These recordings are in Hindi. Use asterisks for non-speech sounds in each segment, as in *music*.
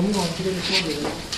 범위가 어떻게 될지 모르겠어요.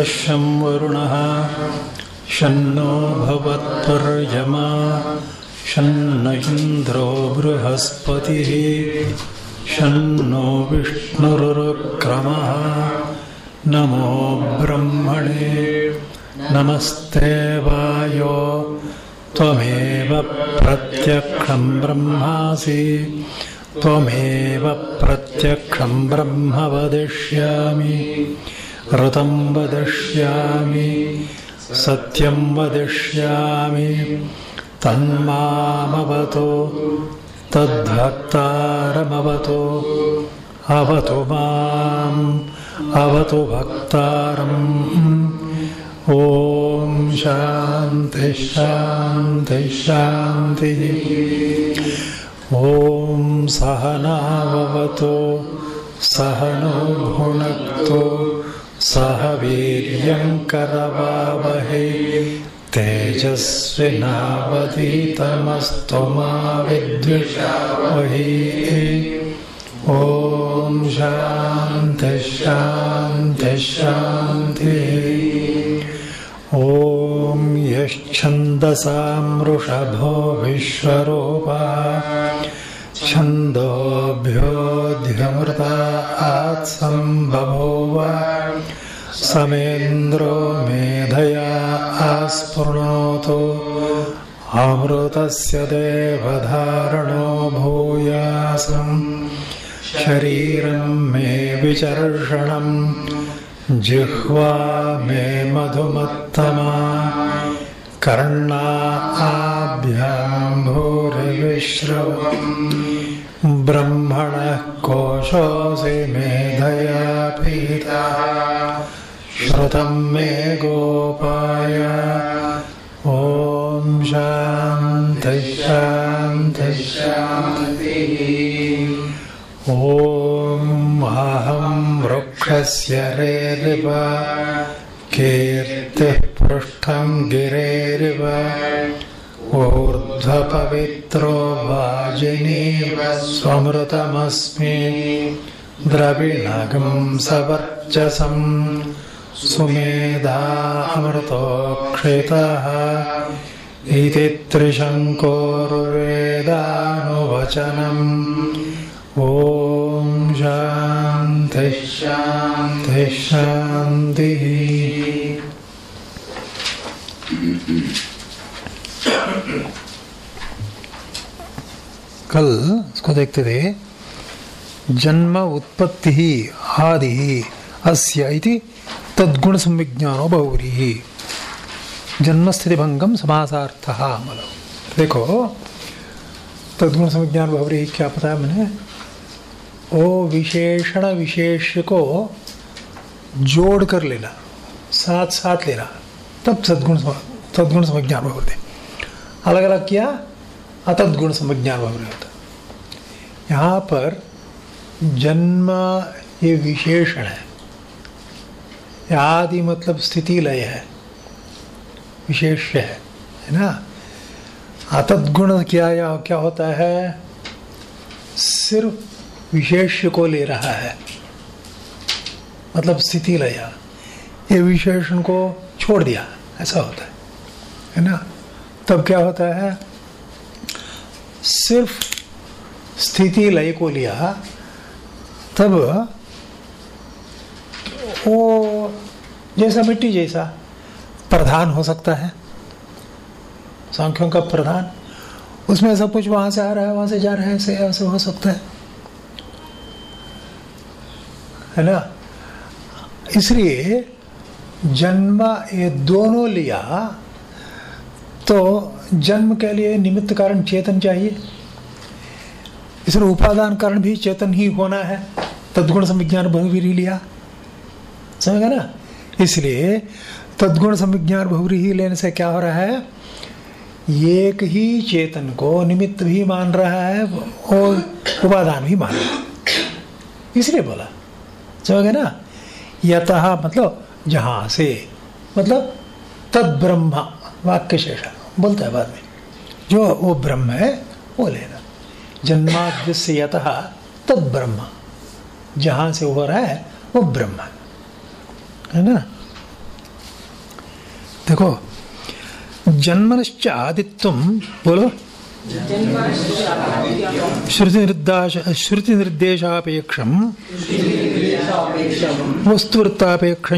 मित्रशं वरुणः शन्नो भवत्पर्यमा। शन्न इन्द्रो बृहस्पतिः। शन्नो विष्णुरुक्रमः। नमो ब्रह्मणे। नमस्ते वायो। त्वमेव प्रत्यक्षं ब्रह्मासि। त्वमेव प्रत्यक्षं ब्रह्म वदिष्यामि ऋतं वदिष्यामि सत्यं वदिष्यामि तन्मामवतु तद्भक्तारमवतु अवतु माम् अवतु भक्तारम्। ॐ शान्तिः ॐ सहनाववतु सहनो भुनक्तु सह वीर्यङ्करवावहै तेजस्विनावधीतमस्तु मा विद्विषावहै ॐ शान्तिः शान्तिः शान्तिः। ॐ यश्छन्दसां वृषभो विश्वरूपा छन्दोभ्योऽध्यमृतात् सम्बभूव समेन्द्रो मेधया आस्पृणोतु अमृतस्य देवधारणो भूयासम् शरीरं मे विचर्षणम् जिह्वा मे मधुमत्तमा कर्णाभ्यां भूरिविश्रवम् ब्रह्मणः कोशोऽसि मेधया पीता। श्रुतं मे गोपाय। ॐ शान्तिः शान्तिः शान्तिः। ॐ अहं वृक्षस्य रेरिव कीर्तिः पृष्ठं गिरेरिव ऊर्ध्वपवित्रो वाजिनीव स्वमृतमस्मि द्रविणगं सवर्चसं सुमेधामृतोक्षितः इति त्रिशङ्कोर्वेदानुवचनम् ॐ शान्तिः शान्तिः शान्तिः कल, इसको देखते थे, जन्म उत्पत्ति ही, आदि ही, अस्य इति तद्गुण संविज्ञानो बहुरी जन्म स्थिति भंगम समासार्थ मतलब देखो तद्गुण संविज्ञान बहुरी क्या पता है मैंने? वो विशेषण विशेष को जोड़ कर लेना, साथ साथ लेना, तब सद्गुण तद्गुण संविज्ञान बहुरी। अलग अलग किया अतद्गुण संज्ञान भाव होता यहाँ पर जन्म ये विशेषण है। आदि मतलब स्थिति लय है। विशेष है है ना? अतद्गुण क्या या क्या होता है? सिर्फ़ विशेष को ले रहा है। मतलब स्थिति लय। ये विशेषण को छोड़ दिया। ऐसा होता है है ना? तब क्या होता है? सिर्फ़ स्थिति लय को लिया, तब वो जैसा मिट्टी जैसा प्रधान हो सकता है। सांख्यों का प्रधान। उसमें सब कुछ वहाँ से आ रहा है, वहाँ से जा रहा है, ऐसे ऐसे हो सकता है। है ना? इसलिए जन्म ये दोनों लिया तो जन्म के लिए निमित्त कारण चेतन चाहिए। इसलिए उपादान कारण भी चेतन ही होना है। तदगुण संविज्ञान बहुवीर लिया। समझ ना? इसलिए तदगुण संविज्ञान बहुरी ही लेने से क्या हो रहा है? एक ही चेतन को निमित्त भी मान रहा है और उपादान भी मान रहा है। इसलिए बोला। समझ गए ना? यत मतलब जहाँ से। मतलब तद ब्रह्म वाक्य शेषा बोलता है बाद में, जो वो ब्रह्म है, वो लेना। जन्माद्य से यत तद ब्रह्म। जहाँ से हो रहा है, वो ब्रह्म है। ना? देखो, जन्मनश्च आदित्व, बोलो। श्रुति निर्देश श्रुति निर्देशापेक्षम वस्तुवृत्तापेक्ष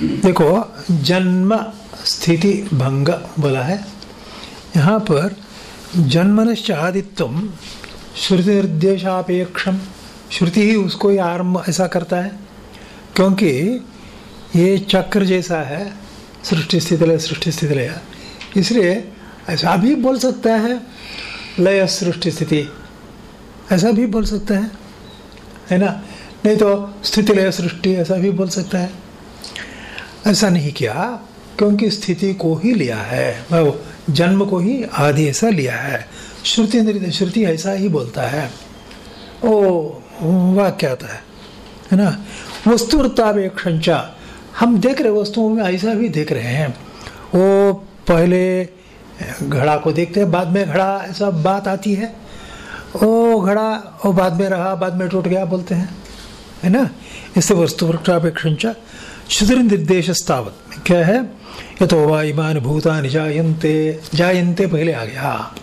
देखो, जन्म स्थिति भंग बोला है। यहाँ पर जन्मनश्च आदित्व श्रुति निर्देशापेक्षम श्रुति ही उसको ही आरंभ ऐसा करता है, क्योंकि ये चक्र जैसा है सृष्टि स्थिति लय सृष्टि स्थिति लय इसलिए ऐसा भी बोल सकता है, लय सृष्टि स्थिति ऐसा भी बोल सकता है है ना? नहीं तो स्थिति लय सृष्टि, ऐसा भी बोल सकता है। ऐसा नहीं किया, क्योंकि स्थिति को ही लिया है। जन्म को ही आदि ऐसा लिया है। श्रुति श्रुति ऐसा ही बोलता है। ओ वाक्य आता है है ना? वस्तुवृत्तापेक्षा हम देख रहे वस्तुओं में ऐसा भी देख रहे हैं। वो पहले घड़ा को देखते हैं, बाद में घड़ा, ऐसा बात आती है। ओ, घड़ा वो बाद में रहा, बाद में टूट गया बोलते हैं, है ना? इससे वस्तु वृक्षापेक्षा शुद्र निर्देश स्थावत क्या है? ये तो वायुमान भूतान जायन्ते जायन्ते पहले आ गया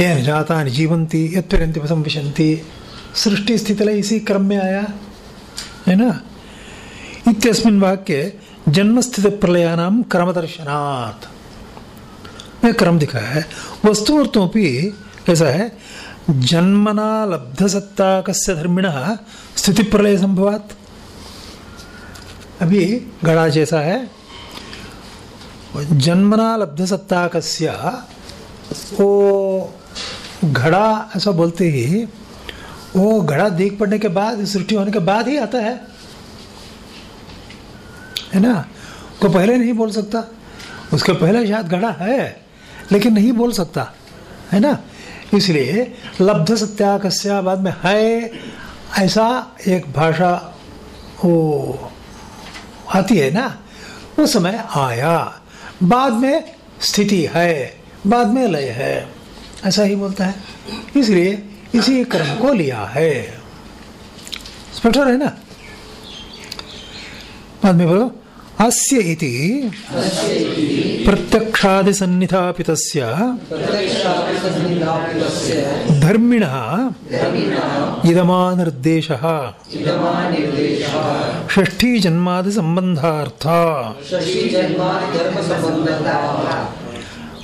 ये जाता जीवंती यत्परंति संविशंति सृष्टि स्थिति इसी क्रम में आया। है ना? इत्यस्मिन् वाक्य जन्मस्थित प्रलयानाम क्रमदर्शनात्। में क्रम दिखाया है। वस्तुवर्थों भी ऐसा है? जन्मना लब्ध सत्ताक धर्मिण स्थिति प्रलय संभवात अभी घड़ा जैसा है। जन्मना लब्ध सत्ताक वो घड़ा, ऐसा बोलते ही, वो घड़ा देख पड़ने के बाद, सृष्टि होने के बाद ही आता है। है ना? को पहले नहीं बोल सकता। उसके पहले शायद घड़ा है, लेकिन नहीं बोल सकता। है ना? इसलिए लब्ध सत्याकस्या बाद में है, ऐसा एक भाषा वो आती है ना? उस समय आया। बाद में स्थिति है, बाद में लय है। ऐसा ही बोलता है। इसलिए इसी क्रम को लिया है। स्पष्ट है ना? बाद में बोलो। अस्य इति। प्रत्यक्षादिसन्निधापितस्य। धर्मिणः। इदमानिर्देशः। षष्ठीजन्मादिसम्बन्धार्थ।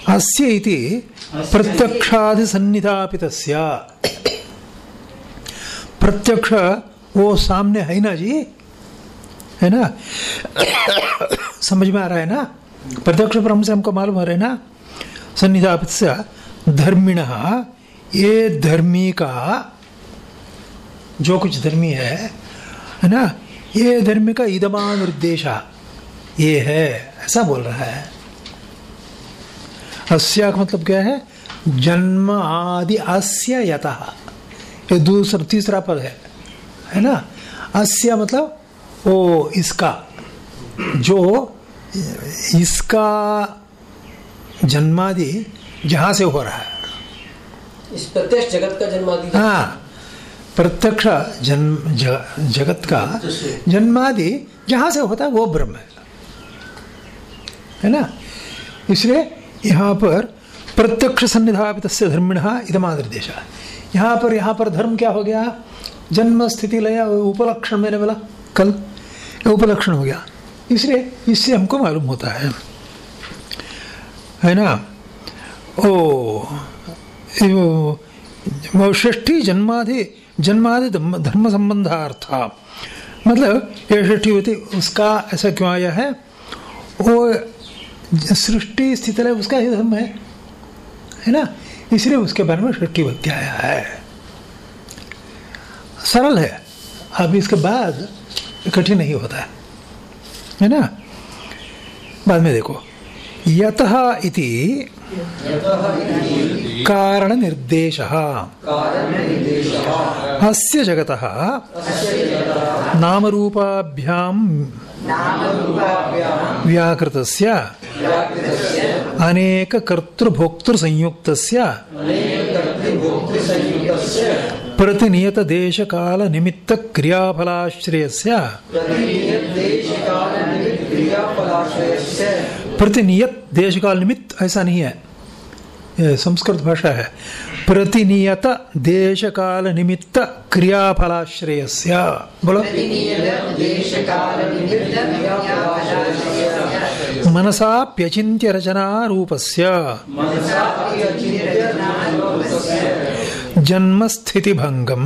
अस्य इति प्रत्यक्षादिसन्निधापितस्य। प्रत्यक्ष वो सामने है ना जी। है ना? समझ में आ रहा है ना? प्रत्यक्ष ब्रह्म से हमको मालूम हो रहा है ना? सन्निधापित से धर्मिण, ये धर्मी का जो कुछ धर्मी है है ना? ये धर्मी का इदमा निर्देशा ये है, ऐसा बोल रहा है। अस्या का मतलब क्या है? जन्म आदि अस्य यथा ये दूसरा, तीसरा पद है है ना? अस्य मतलब ओ इसका जो इसका जन्मादि जहाँ से हो रहा है। इस प्रत्यक्ष जगत का जन्मादि हाँ प्रत्यक्ष जन्म जगत का जन्मादि जहाँ से होता है वो ब्रह्म है। है ना? इसलिए यहाँ पर प्रत्यक्ष सन्निधापित धर्मिण इदमादर्देश यहाँ पर यहाँ पर धर्म क्या हो गया? जन्म स्थिति लया उपलक्षण मैंने बोला कल उपलक्षण हो गया। इसलिए, इससे हमको मालूम होता है। है ना? ओ षष्ठी जन्मादि जन्मादि धर्म संबंधार्थ। मतलब ये षष्ठी होती, उसका ऐसा क्यों आया है? वो सृष्टि स्थित है, उसका ही धर्म है। है ना? इसलिए उसके बारे में षष्ठी भक्ति आया है। सरल है। अब इसके बाद कठिन नहीं होता है। है ना? बाद में देखो। यत इति कारण निर्देश अस्य जगत नामरूपाभ्याम व्याकृतस्य अनेक कर्तृभोक्तृ संयुक्तस्य प्रतिनियत देश काल निमित्त क्रियाफलाश्रयस्य। प्रतिनियत देश काल निमित्त ऐसा नहीं है। संस्कृत भाषा है। प्रतिनियत देश काल निमित्त क्रियाफलाश्रयस्य। बोलो। मनसाप्यचिन्त्य रचना रूपस्य। जन्म स्थिति भंगम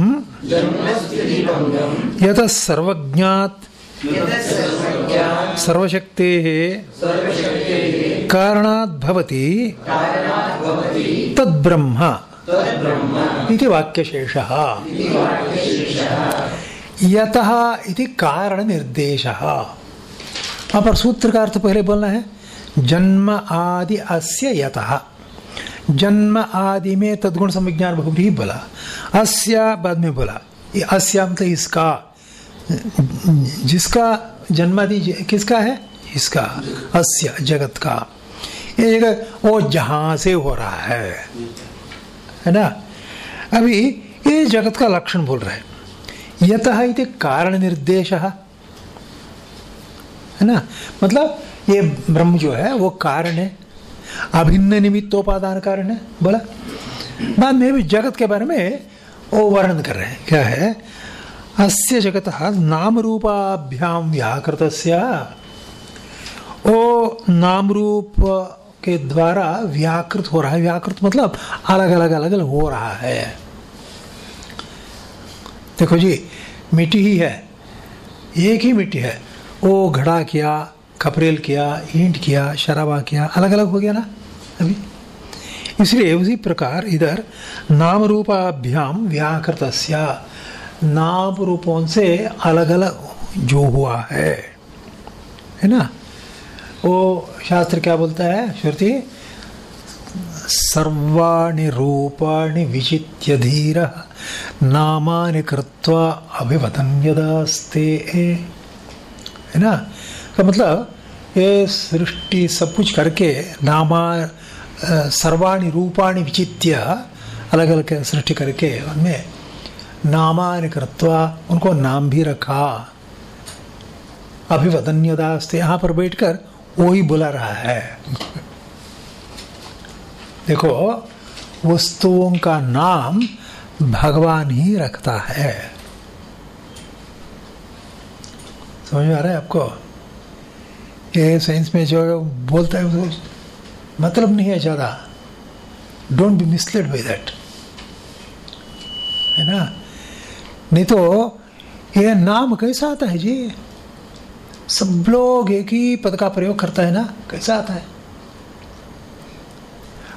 यत सर्वज्ञात सर्वशक्ते कारणात् तद्ब्रह्म इति वाक्यशेषः। यतः इति कारण निर्देशः वहाँ सूत्र का अर्थ पहले बोलना है, जन्म आदि अस्य यतः। जन्म आदि में तद्गुण संविज्ञान ही बोला अस्या बाद में बोला, ये अस्य मतलब इसका, जिसका जन्मादि किसका है? इसका, अस्य, जगत का। ये जगत वो जहाँ से हो रहा है। है ना? अभी ये जगत का लक्षण बोल रहे हैं। यतः कारण निर्देश। है ना? मतलब ये ब्रह्म जो है, वो कारण है। अभिन्न निमित्तोपादान कारण है बोला। बाद में भी जगत के बारे में वो वर्णन कर रहे हैं। क्या है? अस्य जगत नाम रूपाभ्याम व्याकृत ओ नाम रूप के द्वारा व्याकृत हो रहा है। व्याकृत मतलब अलग अलग अलग अलग हो रहा है। देखो जी, मिट्टी ही है। एक ही मिट्टी है। वो घड़ा किया कपरेल किया, ईंट किया, शराबा किया अलग अलग हो गया ना अभी? इसलिए उसी प्रकार इधर नाम रूपाभ्याम व्याकृत नाम रूपों से अलग अलग जो हुआ है। है ना? वो शास्त्र क्या बोलता है, श्रुति? सर्वाणि रूपाणि विचित्य धीर, नामानि कृत्वा अभिवतन यदास्ते। है ना? तो मतलब ये सृष्टि सब कुछ करके नामा सर्वाणि रूपाणि विचित्य अलग अलग सृष्टि करके उनमें नामानि कृत्वा उनको नाम भी रखा। अभिवदन्यदास्ते यहाँ पर बैठकर वो ही बुला रहा है। देखो, वस्तुओं का नाम भगवान ही रखता है। समझ में आ रहा है आपको? ये साइंस में जो बोलता है उसको मतलब नहीं है ज़्यादा। Don't be misled by that है ना? नहीं तो ये नाम कैसा आता है जी? सब लोग एक ही पद का प्रयोग करता है ना? कैसा आता है?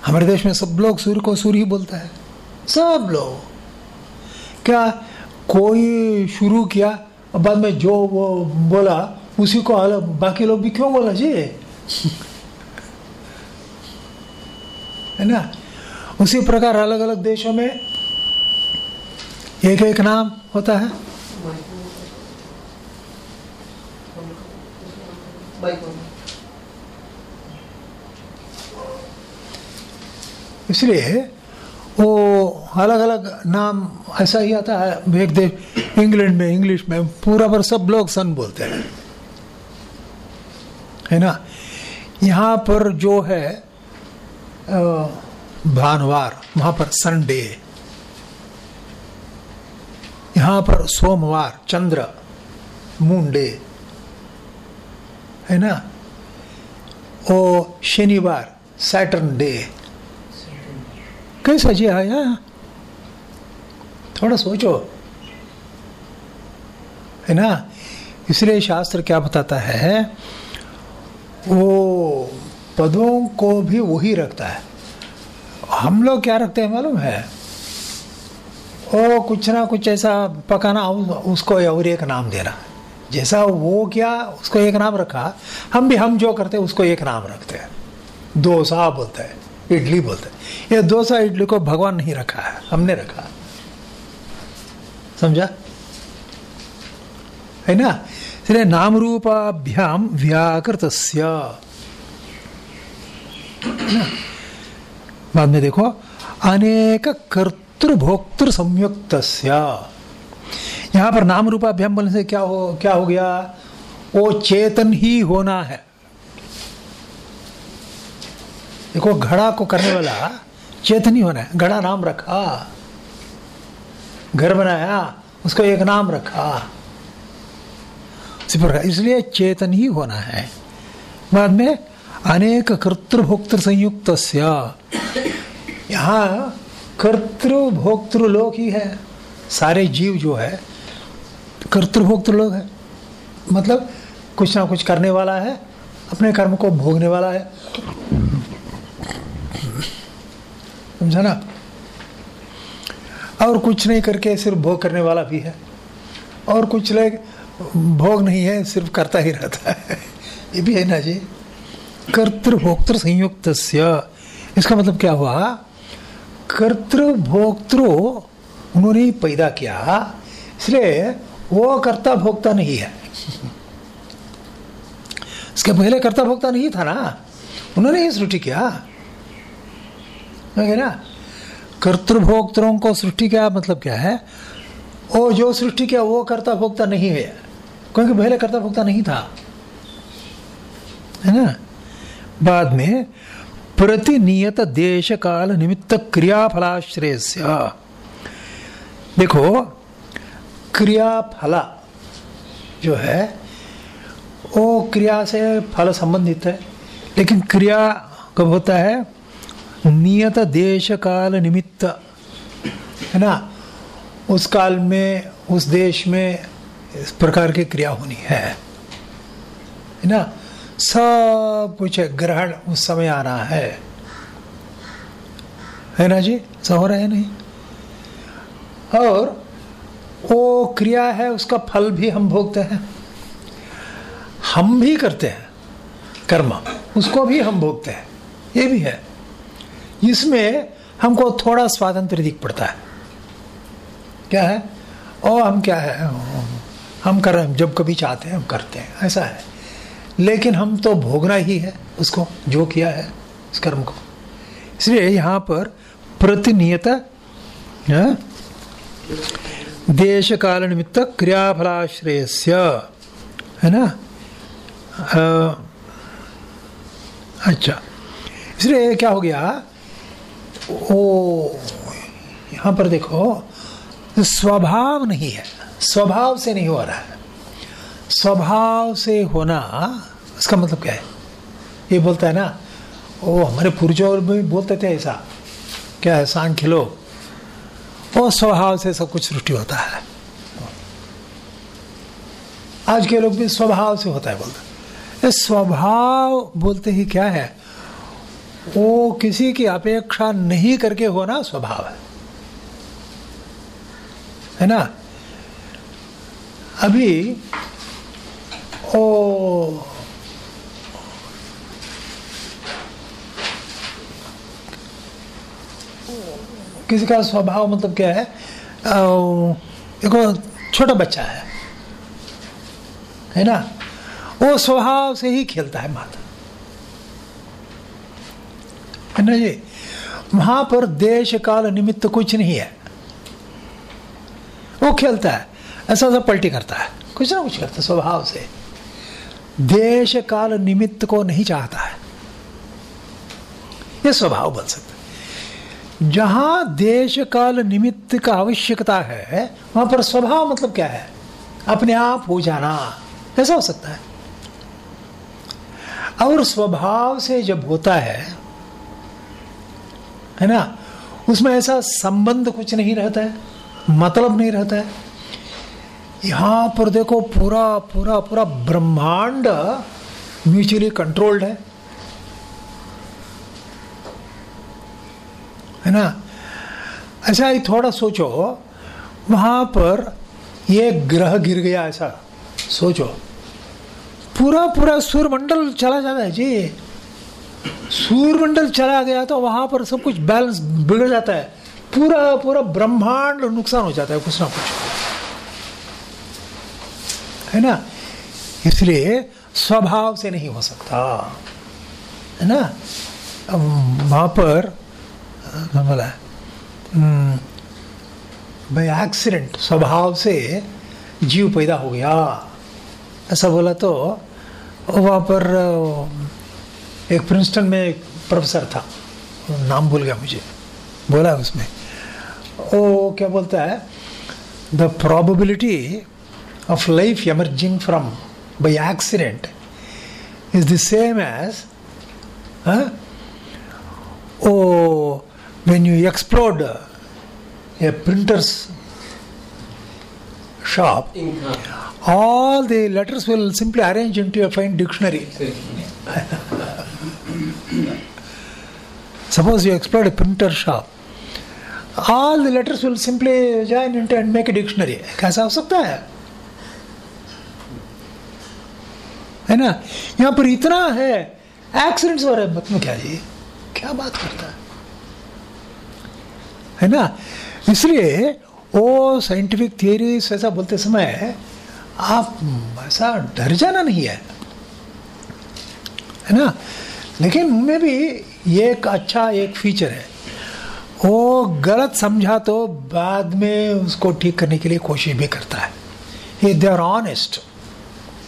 हमारे देश में सब लोग सूर्य को सूर्य ही बोलता है। सब लोग। क्या कोई शुरू किया, और बाद में जो वो बोला उसी को अलग बाकी लोग भी क्यों बोला जी? है ना? उसी प्रकार अलग अलग देशों में एक एक नाम होता है। इसलिए वो अलग अलग नाम ऐसा ही आता है। एक देश, इंग्लैंड में, इंग्लिश में, पूरा पर सब लोग सन बोलते हैं। है ना? यहाँ पर जो है भानुवार, वहाँ पर संडे। यहाँ पर सोमवार, चंद्र, मुंडे। है ना? ओ, शनिवार सैटर्न डे कैसा जी आया? थोड़ा सोचो। है ना? इसलिए शास्त्र क्या बताता है? वो पदों को भी वही रखता है। हम लोग क्या रखते हैं मालूम है? ओ, कुछ ना कुछ ऐसा पकाना, उसको और एक नाम देना। जैसा वो क्या, उसको एक नाम रखा। हम भी, हम जो करते हैं, उसको एक नाम रखते हैं। डोसा बोलते हैं, इडली बोलते हैं। ये डोसा, इडली को भगवान नहीं रखा है, हमने रखा। समझा? है ना? इसलिए नाम रूपाभ्याम व्याकृत बाद में देखो, अनेक कर्तृभोक्तृ संयुक्त यहाँ पर नाम रूपाभ्याम बोलने से क्या हो क्या हो गया? वो चेतन ही होना है। देखो, घड़ा को करने वाला चेतन ही होना है। घड़ा नाम रखा। घर बनाया, उसको एक नाम रखा। इसलिए चेतन ही होना है। बाद में अनेक कर्तृभोक्तृ संयुक्त यहाँ कर्तृभोक्तृ लोग ही है। सारे जीव जो है, कर्तृभोक्त लोग है। मतलब कुछ ना कुछ करने वाला है, अपने कर्म को भोगने वाला है। समझा ना? और कुछ नहीं करके सिर्फ़ भोग करने वाला भी है। और कुछ लोग भोग नहीं है, सिर्फ़ करता ही रहता है। ये भी है ना जी? कर्तृभोक्तृ संयुक्त इसका मतलब क्या हुआ? कर्तृभोक्तृ उन्होंने ही पैदा किया। इसलिए वो कर्ता भोक्ता नहीं है। इसके पहले कर्ता भोक्ता नहीं था ना? उन्होंने ही सृष्टि किया। ना? कर्तृभोक्तरों को सृष्टि क्या मतलब क्या है? वो जो सृष्टि किया, वो कर्ता भोक्ता नहीं है। क्योंकि पहले कर्ता भोक्ता नहीं था। है ना? बाद में प्रतिनियत देश काल निमित्त क्रियाफलाश्रय देखो क्रिया फला जो है, वो क्रिया से फल संबंधित है, लेकिन क्रिया कब होता है? नियत देश काल निमित्त। है ना? उस काल में, उस देश में इस प्रकार की क्रिया होनी है। ना? सब कुछ ग्रहण उस समय आना है। है ना जी? सब हो रहा है नहीं? और वो क्रिया है, उसका फल भी हम भोगते हैं। हम भी करते हैं कर्म, उसको भी हम भोगते हैं। ये भी है। इसमें हमको थोड़ा स्वातंत्र दिख पड़ता है। क्या है? ओ हम क्या है? हम कर जब कभी चाहते हैं हम करते हैं। ऐसा है। लेकिन हम तो भोगना ही है उसको जो किया है इस कर्म को। इसलिए यहाँ पर प्रतिनियत हाँ? देश काल निमित्त क्रियाफलाश्रय है ना? आ, अच्छा। इसलिए क्या हो गया? ओ यहाँ पर देखो स्वभाव नहीं है। स्वभाव से नहीं हो रहा। है स्वभाव से होना इसका मतलब क्या है? ये बोलता है ना वो हमारे पूर्वजों भी बोलते थे ऐसा, क्या है लोग वो स्वभाव से सब कुछ सृष्टि होता है। आज के लोग भी स्वभाव से होता है बोलते स्वभाव बोलते ही क्या है? वो किसी की अपेक्षा नहीं करके होना स्वभाव है। है ना? अभी, ओ, किसी का स्वभाव मतलब क्या है? देखो छोटा बच्चा है। है ना? वो स्वभाव से ही खेलता है माता। है ना जी? वहाँ पर देश काल निमित्त कुछ नहीं है। वो खेलता है। ऐसा ऐसा पलटी करता है। कुछ ना कुछ करता स्वभाव से। देश काल निमित्त को नहीं चाहता है। ये स्वभाव बन सकता है। जहाँ देश काल निमित्त का आवश्यकता है, वहाँ पर स्वभाव मतलब क्या है? अपने आप हो जाना। ऐसा हो सकता है। और स्वभाव से जब होता है है ना, उसमें ऐसा संबंध कुछ नहीं रहता है मतलब नहीं रहता है। यहाँ पर देखो पूरा पूरा पूरा ब्रह्मांड म्यूचुअली कंट्रोल्ड है। है ना? ऐसा ही थोड़ा सोचो, वहाँ पर ये ग्रह गिर गया ऐसा, सोचो। पूरा पूरा सूर्यमंडल चला जाता है, जी। सूर्यमंडल चला गया तो वहाँ पर सब कुछ बैलेंस बिगड़ जाता है। पूरा पूरा ब्रह्मांड नुकसान हो जाता है, कुछ ना कुछ। है ना? इसलिए स्वभाव से नहीं हो सकता। है ना? वहाँ पर बोला भाई एक्सीडेंट स्वभाव से जीव पैदा हो गया। ऐसा बोला तो वहाँ पर एक प्रिंसटन में एक प्रोफेसर था। नाम भूल गया मुझे। बोला उसमें वो क्या बोलता है? The probability of life emerging from by accident is the same as huh? oh when you explode a printer's shop all the letters will simply arrange into a fine dictionary *laughs* suppose you explode a printer shop all the letters will simply join into and make a dictionary कैसा हो सकता है है ना? यहाँ पर इतना है। एक्सीडेंट्स हो रहे हैं। मतलब क्या जी क्या बात करता है? है ना? इसलिए वो साइंटिफिक थियोरी ऐसा बोलते समय आप ऐसा डर जाना नहीं है। है ना? लेकिन उनमें भी एक अच्छा एक फीचर है। वो गलत समझा तो बाद में उसको ठीक करने के लिए कोशिश भी करता है। ये they are honest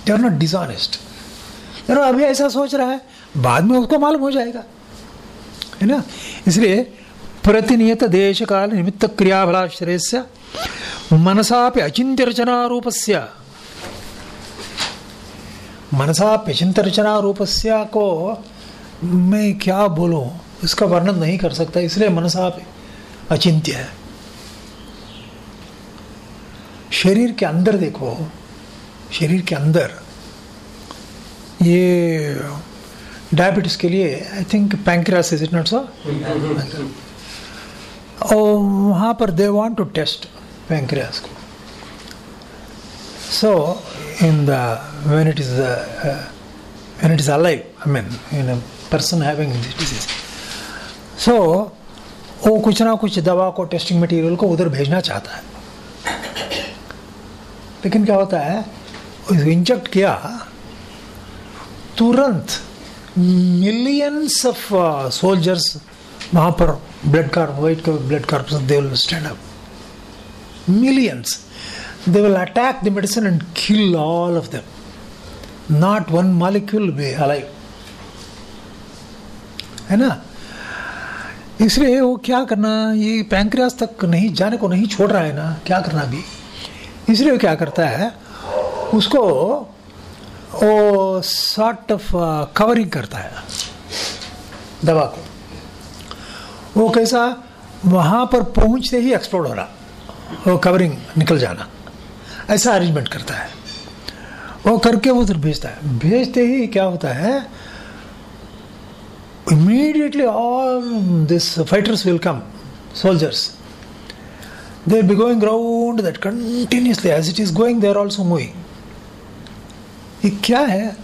they are not dishonest चलो अभी ऐसा सोच रहा है। बाद में उसको मालूम हो जाएगा। है ना? इसलिए प्रतिनियत देश काल निमित्त क्रियाफलाश्रय से मनसा अचिंत्य रचना रूप से मनसा अचिंत्य रचना रूप को मैं क्या बोलूँ? इसका वर्णन नहीं कर सकता, इसलिए मनसा अचिंत्य है। शरीर के अंदर देखो, शरीर के अंदर ये डायबिटीज़ के लिए I think pancreas is it not so और वहाँ पर they want to test pancreas को so in the when it is when it is alive I mean in a person having this disease so वो कुछ ना कुछ दवा को टेस्टिंग मटेरियल को उधर भेजना चाहता है। लेकिन क्या होता है इंजेक्ट किया तुरंत मिलियंस ऑफ़ सोल्जर्स वहाँ पर blood corp white blood corp they will stand up millions they will attack the medicine and kill all of them not one molecule be alive है ना? इसलिए वो क्या करना, ये पैंक्रियास तक नहीं, जाने को नहीं छोड़ रहा है ना, क्या करना अभी? इसलिए वो क्या करता है, उसको वो सॉर्ट ऑफ़ कवरिंग करता है दवा को। वो कैसा? वहाँ पर पहुँचते ही एक्सप्लोड हो रहा। वो कवरिंग निकल जाना। ऐसा अरेंजमेंट करता है। वो करके वो उधर भेजता है। भेजते ही क्या होता है? Immediately all this fighters will come soldiers they be going ground that continuously as it is going they are also moving ये क्या है?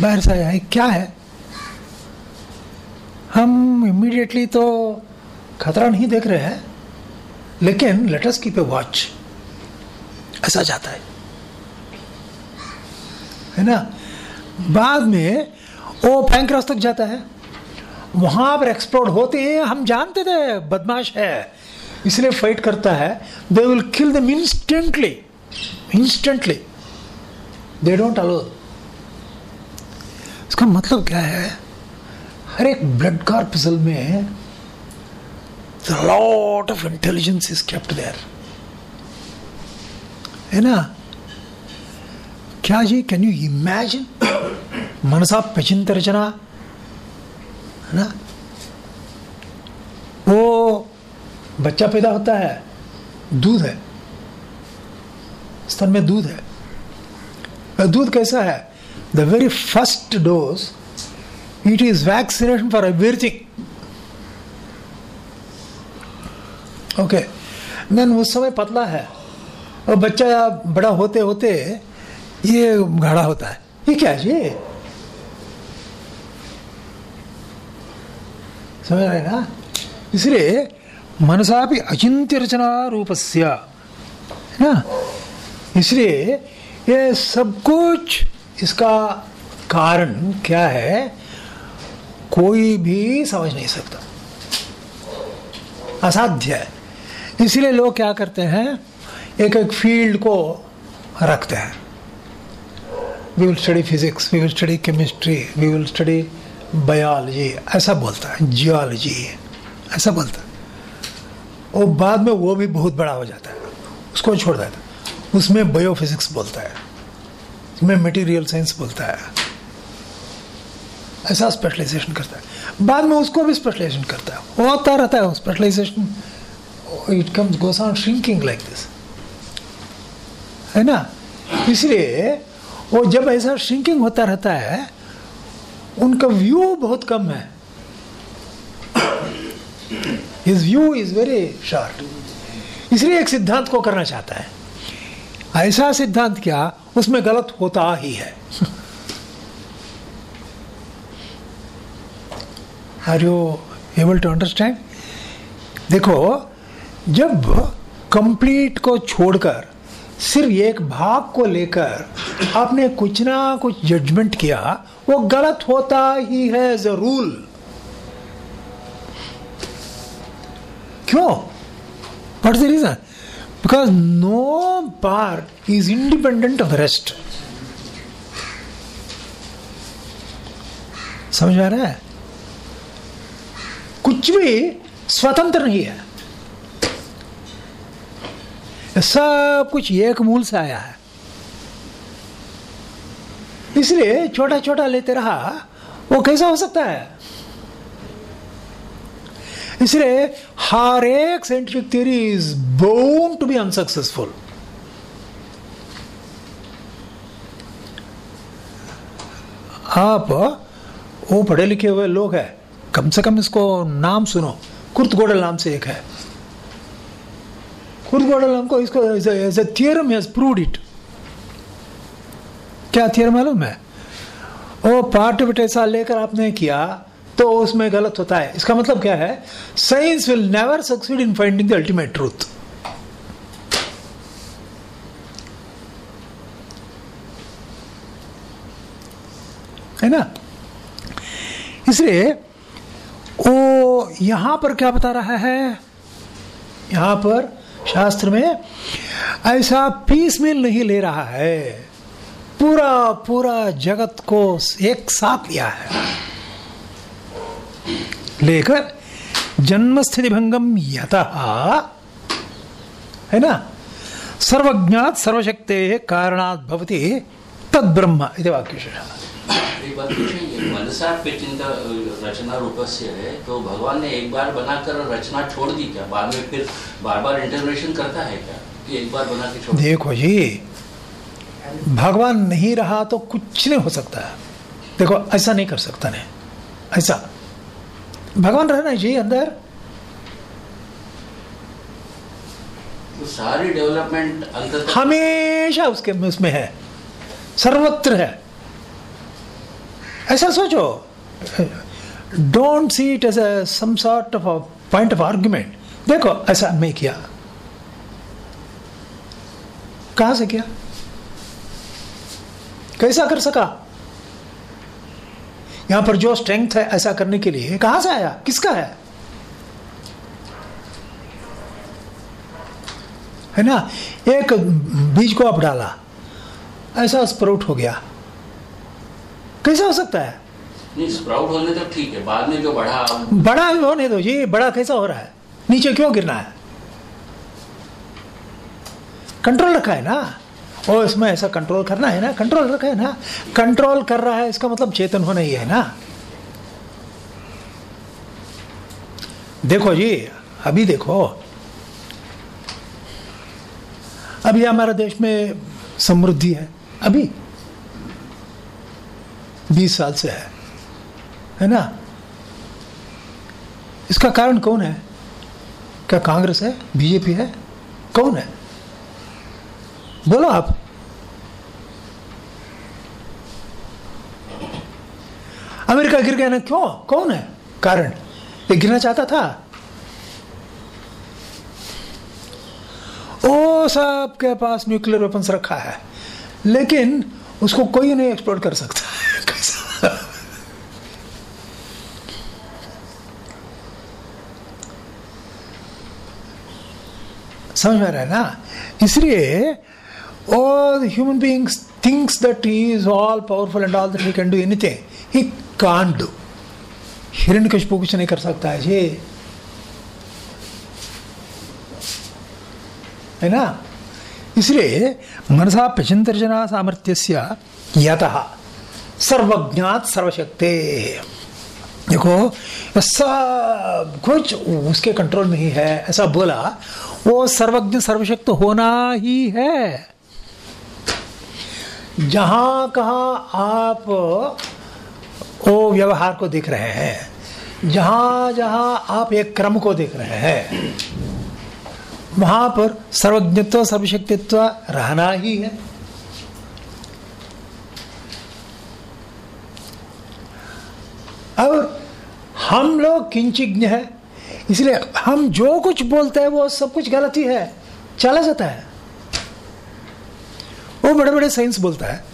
बाहर से आया क्या है? हम इमीडिएटली तो खतरा नहीं देख रहे हैं, लेकिन लेटस कीप ए वॉच ऐसा जाता है। है ना? बाद में वो पैंक्रास तक जाता है। वहाँ पर एक्सप्लोड होते हैं, हम जानते थे, बदमाश है। इसलिए फाइट करता है। They will kill them instantly instantly they don't allow इसका मतलब क्या है? हर एक ब्लड कार्पसल में lot of intelligence is kept there है ना? क्या जी कैन यू इमेजिन मनसा पचिंत रचना है ना? वो बच्चा पैदा होता है, दूध है। स्तन में दूध है। दूध कैसा है? The very first dose it is vaccination for everything okay then उस समय पतला है। और बच्चा बड़ा होते होते ये गाढ़ा होता है। ये क्या जी समझ रहे ना? इसलिए मनसा भी अचिंत्य रचना रूपस्य। है ना? इसलिए ये सब कुछ इसका कारण क्या है, कोई भी समझ नहीं सकता। असाध्य है। इसलिए लोग क्या करते हैं, एक एक फ़ील्ड को रखते हैं। We will study physics we will study chemistry we will study biology ऐसा बोलता है जियोलॉजी ऐसा बोलता है। और बाद में वो भी बहुत बड़ा हो जाता है, उसको छोड़ देता है। उसमें बायोफिजिक्स बोलता है। उसमें मटेरियल साइंस बोलता है। ऐसा स्पेशलाइजेशन करता है। बाद में उसको भी स्पेशलाइजेशन करता है। वो होता रहता है specialization it comes goes on shrinking like this है ना? इसलिए वो जब ऐसा श्रिंकिंग होता रहता है, उनका व्यू बहुत कम है। His view is very short इसलिए एक सिद्धांत को करना चाहता है। ऐसा सिद्धांत क्या, उसमें गलत होता ही है। Are you able to understand देखो, जब कंप्लीट को छोड़कर, सिर्फ़ एक भाग को लेकर आपने कुछ ना कुछ जजमेंट किया, वो गलत होता ही है एज अ रूल क्यों what the reason because no part is independent of the rest समझ आ रहा है? कुछ भी स्वतंत्र नहीं है। सब कुछ एक मूल से आया है। इसलिए छोटा छोटा लेते रहा, वो कैसा हो सकता है? इसलिए हर एक scientific theory is born to be unsuccessful आप, वो पढ़े लिखे हुए लोग हैं, कम से कम इसको नाम सुनो, कुर्त गोडल नाम से एक है। कुर्त गोडल नाम को इसको थियरम हैज़ इट क्या थियरम मालूम है? वो पार्ट ऐसा लेकर आपने किया तो उसमें गलत होता है। इसका मतलब क्या है? Science will never succeed in finding the ultimate truth है ना? इसलिए वो यहाँ पर क्या बता रहा है? यहाँ पर शास्त्र में ऐसा पीस मिल नहीं ले रहा है। पूरा पूरा जगत को एक साथ लिया है। लेकर जन्म स्थिति भंगम यत है ना? सर्वज्ञात सर्वशक्ते कारणात् भवति तद ब्रह्म इति रचना रूपस्य है तो भगवान ने एक बार बनाकर रचना छोड़ दी क्या? बाद में फिर बार बार इंटरवेशन करता है क्या? कि एक बार बना के छोड़ देखो जी भगवान नहीं रहा तो कुछ नहीं हो सकता। है देखो ऐसा नहीं कर सकता नहीं ऐसा भगवान रहना चाहिए अंदर। तो सारी डेवलपमेंट हमेशा उसके उसमें है। सर्वत्र है। ऐसा सोचो। Don't see it as a some sort of point of argument देखो ऐसा मैं किया। कहाँ से किया? कैसा कर सका? यहाँ पर जो स्ट्रेंथ है ऐसा करने के लिए कहाँ से आया? किसका है? है ना? एक बीज को आप डाला ऐसा स्प्राउट हो गया। कैसा हो सकता है? नहीं स्प्राउट होने तक ठीक है बाद में जो बड़ा बड़ा होने दो जी बड़ा कैसा हो रहा है? नीचे क्यों गिरना है? कंट्रोल रखा है ना? और इसमें ऐसा कंट्रोल करना है ना? कंट्रोल रखा है ना? कंट्रोल कर रहा है, इसका मतलब चेतन होना ही है ना? देखो जी, अभी देखो। अभी हमारे देश में समृद्धि है, अभी। बीस साल से है है ना? इसका कारण कौन है? क्या कांग्रेस है? बीजेपी है? कौन है? बोलो आप। अमेरिका गिर गया ना? क्यों? कौन है? कारण। ये गिरना चाहता था। ओ सबके पास न्यूक्लियर वेपन्स रखा है। लेकिन उसको कोई नहीं एक्सप्लोर कर सकता। समझ में आ रहा है ना? इसलिए all human beings thinks that he is all powerful and all that he can do anything. He can't do. Hiranyakashipu कुछ नहीं कर सकता है जी है ना इसलिए मनसा प्रचिंतर्जना सामर्थ्य यतः सर्वज्ञात सर्वशक्ति देखो सब कुछ उसके कंट्रोल में ही है ऐसा बोला वो सर्वज्ञ सर्वशक्त होना ही है जहाँ कहा आप वो व्यवहार को देख रहे हैं, जहाँ जहाँ आप एक क्रम को देख रहे हैं, वहाँ पर सर्वज्ञत्व, सर्वशक्तित्व रहना ही है। और हम लोग किंचिज्ञ है, इसलिए हम जो कुछ बोलते हैं वो सब कुछ गलत ही है, चला जाता है। वो बड़े बड़े साइंस बोलता है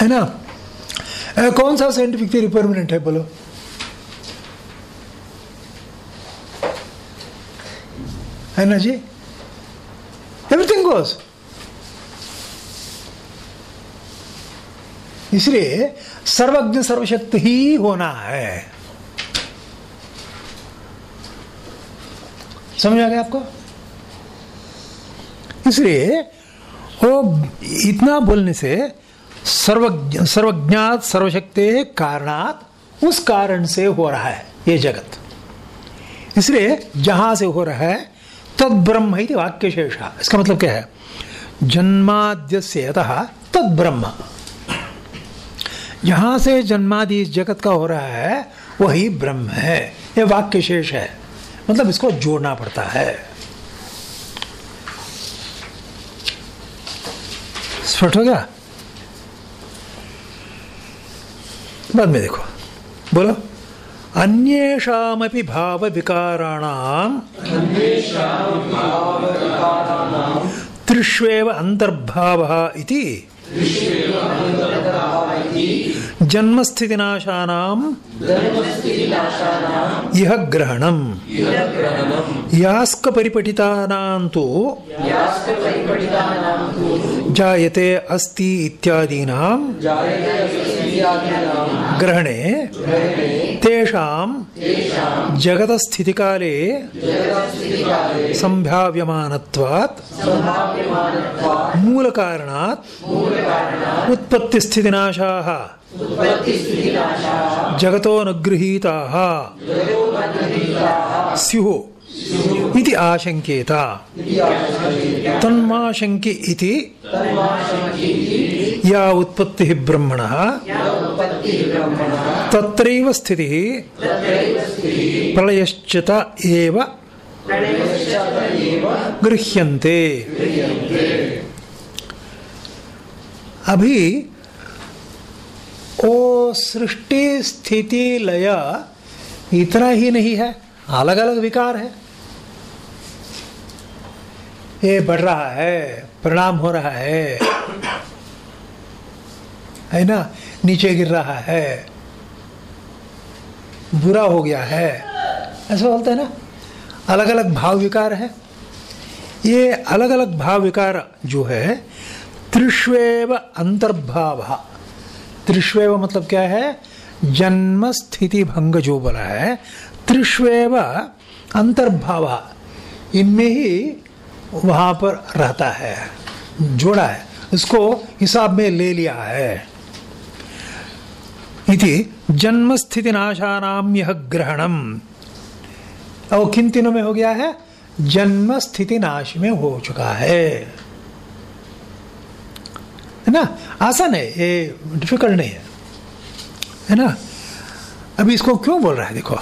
है ना? कौन सा साइंटिफिक थ्योरी परमानेंट है बोलो? है ना जी? एवरीथिंग गोज इसलिए सर्वज्ञ सर्वशक्त ही होना है। समझ आ गया आपको? इसलिए वो इतना बोलने से सर्वज्ञ, सर्वज्ञात, सर्वशक्ति कारणात उस कारण से हो रहा है ये जगत। इसलिए जहाँ से हो रहा है, तद ब्रह्म ही वाक्य शेष। इसका मतलब क्या है? जन्माद्य से अतः तद ब्रह्म। जहाँ से जन्मादि इस जगत का हो रहा है, वही ब्रह्म है। ये वाक्य शेष है। मतलब इसको जोड़ना पड़ता है। स्पष्ट हो गया? बाद में देखो। बोलो। अन्येषामपि भाव विकाराणाम त्रिष्वेव अंतर्भाव इति जन्मस्थितिनाशानाम यह ग्रहणम। यास्क परिपठितानां तु जायते अस्ति इत्यादीनां ग्रहणे तेषां जगतस्थितिकाले सम्भाव्यमानत्वात् मूलकारणात् उत्पत्तिस्थितिनाशाः जगतोऽनुगृहीताः। स्युः। इति आशङ्केत तन्माशङ्कि इति या उत्पत्तिः ब्रह्मणः। तत्रैव स्थितिः प्रलयश्च त एव गृह्यन्ते। अभी ओ सृष्टि स्थिति लय इतना ही नहीं है अलग अलग विकार है। ये बढ़ रहा है, परिणाम हो रहा है। है ना? नीचे गिर रहा है। बुरा हो गया है। ऐसा बोलते हैं ना? अलग अलग भाव विकार है। ये अलग अलग भाव विकार जो है त्रिश्वेव अंतर्भाव। त्रिश्वेव मतलब क्या है? जन्म स्थिति भंग जो बोला है त्रिश्वेव अंतर्भाव। इनमें ही वहाँ पर रहता है, जोड़ा है। इसको हिसाब में ले लिया है। इति जन्म स्थिति नाशानाम यह ग्रहणम। और किन तीनों में हो गया है? जन्म स्थिति नाश में हो चुका है। है ना? आसान है, ये डिफ़िकल्ट नहीं है। है ना? अभी इसको क्यों बोल रहा है? देखो।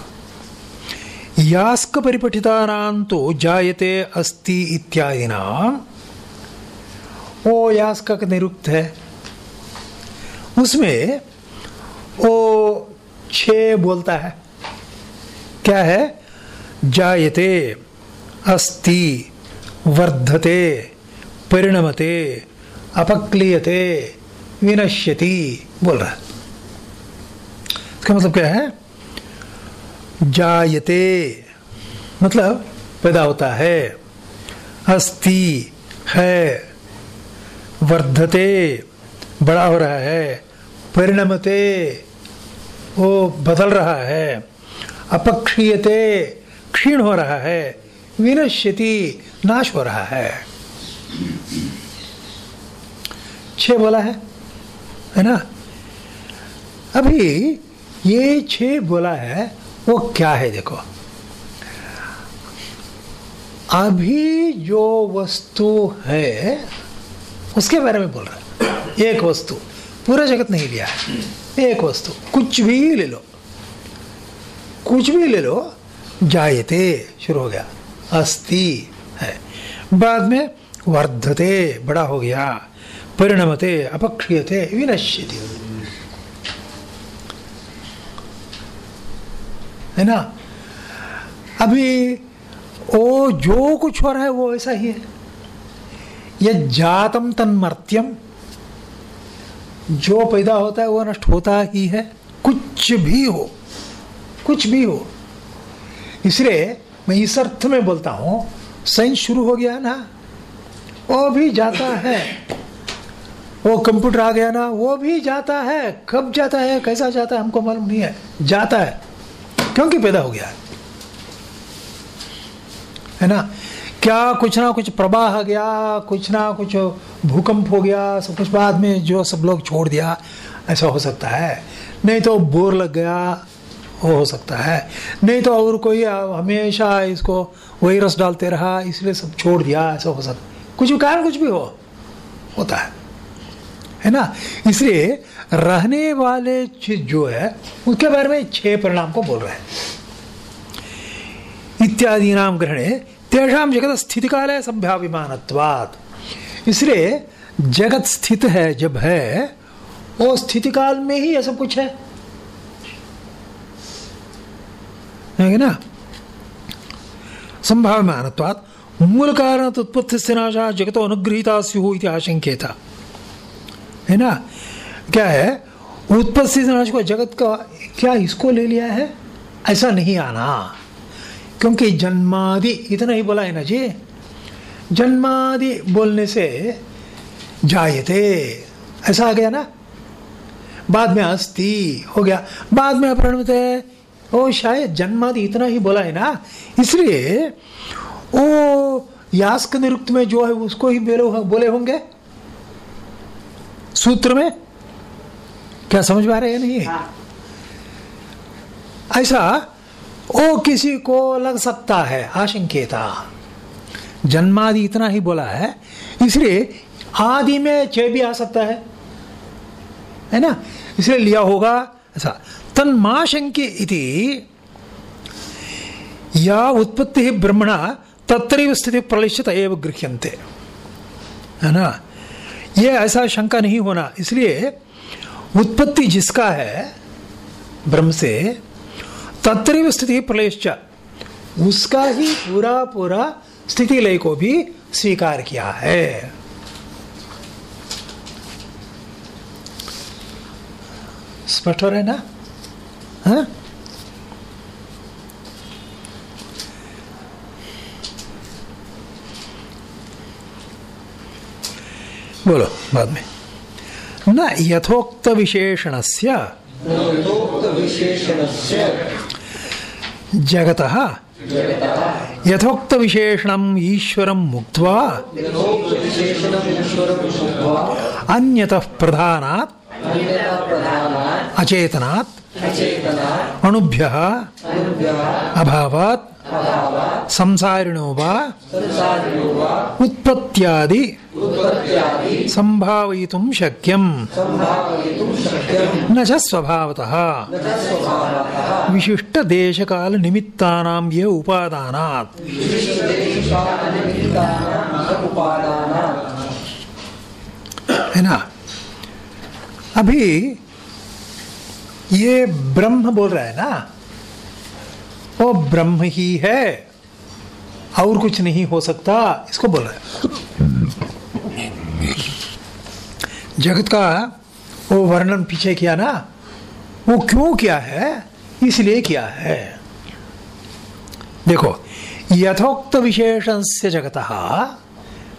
यास्क परिपठितानां तो जायते अस्ति इत्यादि वो यास्क निरुक्त है। उसमें वो छ बोलता है। क्या है? जायते, अस्ति, वर्धते, परिणमते, अपक्लियते, विनश्यति बोल रहा है। इसका मतलब क्या है? जायते। मतलब पैदा होता है। अस्ति है। वर्धते, बड़ा हो रहा है। परिणमते, वो बदल रहा है। अपक्षीयते, क्षीण हो रहा है। विनश्यति, नाश हो रहा है। छ बोला है? है ना? अभी ये छह बोला है वो क्या है देखो? अभी जो वस्तु है, उसके बारे में बोल रहा है। एक वस्तु, पूरा जगत नहीं लिया है। एक वस्तु, कुछ भी ले लो। कुछ भी ले लो, जायते, शुरू हो गया। अस्ति है। बाद में वर्धते, बड़ा हो गया। परिणमते, अपक्षीयते, विनश्यति। है ना? अभी वो जो कुछ हो रहा है वो ऐसा ही है। ये जातम तन्मर्त्यम जो पैदा होता है वो नष्ट होता ही है। कुछ भी हो, कुछ भी हो। इसलिए मैं इस अर्थ में बोलता हूँ साइंस शुरू हो गया ना, वो भी जाता है। वो कंप्यूटर आ गया ना, वो भी जाता है। कब जाता है, कैसा जाता है, हमको मालूम नहीं है। जाता है। क्योंकि पैदा हो गया है। है ना? क्या कुछ ना कुछ प्रवाह गया, कुछ ना कुछ भूकंप हो गया, सब कुछ बाद में जो सब लोग छोड़ दिया, ऐसा हो सकता है। नहीं तो बोर लग गया, वो हो सकता है। नहीं तो और कोई हमेशा इसको वायरस डालते रहा, इसलिए सब छोड़ दिया, ऐसा हो सकता कुछ भी कारण कुछ भी हो, होता है। है ना? इसलिए रहने वाले चीज़ जो है, उसके बारे में छह परिणाम को बोल रहे हैं। इत्यादि नाम ग्रहणे तेषाम जगत स्थिति काल है संभ्याभिमानत्वात्। इसलिए जगत स्थित है, जब है, वो स्थिति काल में ही ऐसा कुछ है। है ना? संभाव्यमानत्वात् मूल कारण उत्पत्ति से नाशा जगत अनुग्रहिता स्यु इति आशंकेता। है ना? क्या है? उत्पत्ति से नाश को जगत का क्या इसको ले लिया है? ऐसा नहीं आना। क्योंकि जन्मादि, इतना ही बोला है ना जी? जन्मादि बोलने से जायते। ऐसा आ गया ना? बाद में अस्थि हो गया। बाद में अपरणित है। ओ, शायद जन्मादि इतना ही बोला है ना? इसलिए ओ, यास्क निरुक्त में जो है उसको ही बोले होंगे। सूत्र में? क्या समझ पा रहे हैं नहीं हाँ। ऐसा ओ किसी को लग सकता है आशंकेता। जन्मादि इतना ही बोला है इसलिए आदि में छह भी आ सकता है। है ना? इसलिए लिया होगा ऐसा तन्माशंके इति या उत्पत्ति ब्रह्मणा तत्र स्थिति प्रलिशित एवं गृह्यंते है ना? ये ऐसा शंका नहीं होना। इसलिए उत्पत्ति जिसका है, ब्रह्म से तत्र स्थिति प्रलयश्च उसका ही पूरा पूरा स्थिति लय को भी स्वीकार किया है। स्पष्ट हो रहा ना? हाँ? बोलो, बाद में। न यथोक्त यथोक्तविशेषणस्य। जगतः। यथोक्त विशेषणम् ईश्वरं शुद्ध्वा अन्यतः अचेतनात् अचेतनात्। अणुभ्यः। अभावात्। संसारिणो वा उत्पत्त्यादि सम्भावयितुं शक्यम् न च स्वभावतः विशिष्टदेशकालनिमित्तानां ये उपादानात् है ना अभी ये ब्रह्म बोल रहा है ना वो ब्रह्म ही है। और कुछ नहीं हो सकता। इसको बोला जगत का वो वर्णन पीछे किया ना, वो क्यों किया है? इसलिए किया है। देखो, यथोक्त विशेषण से जगत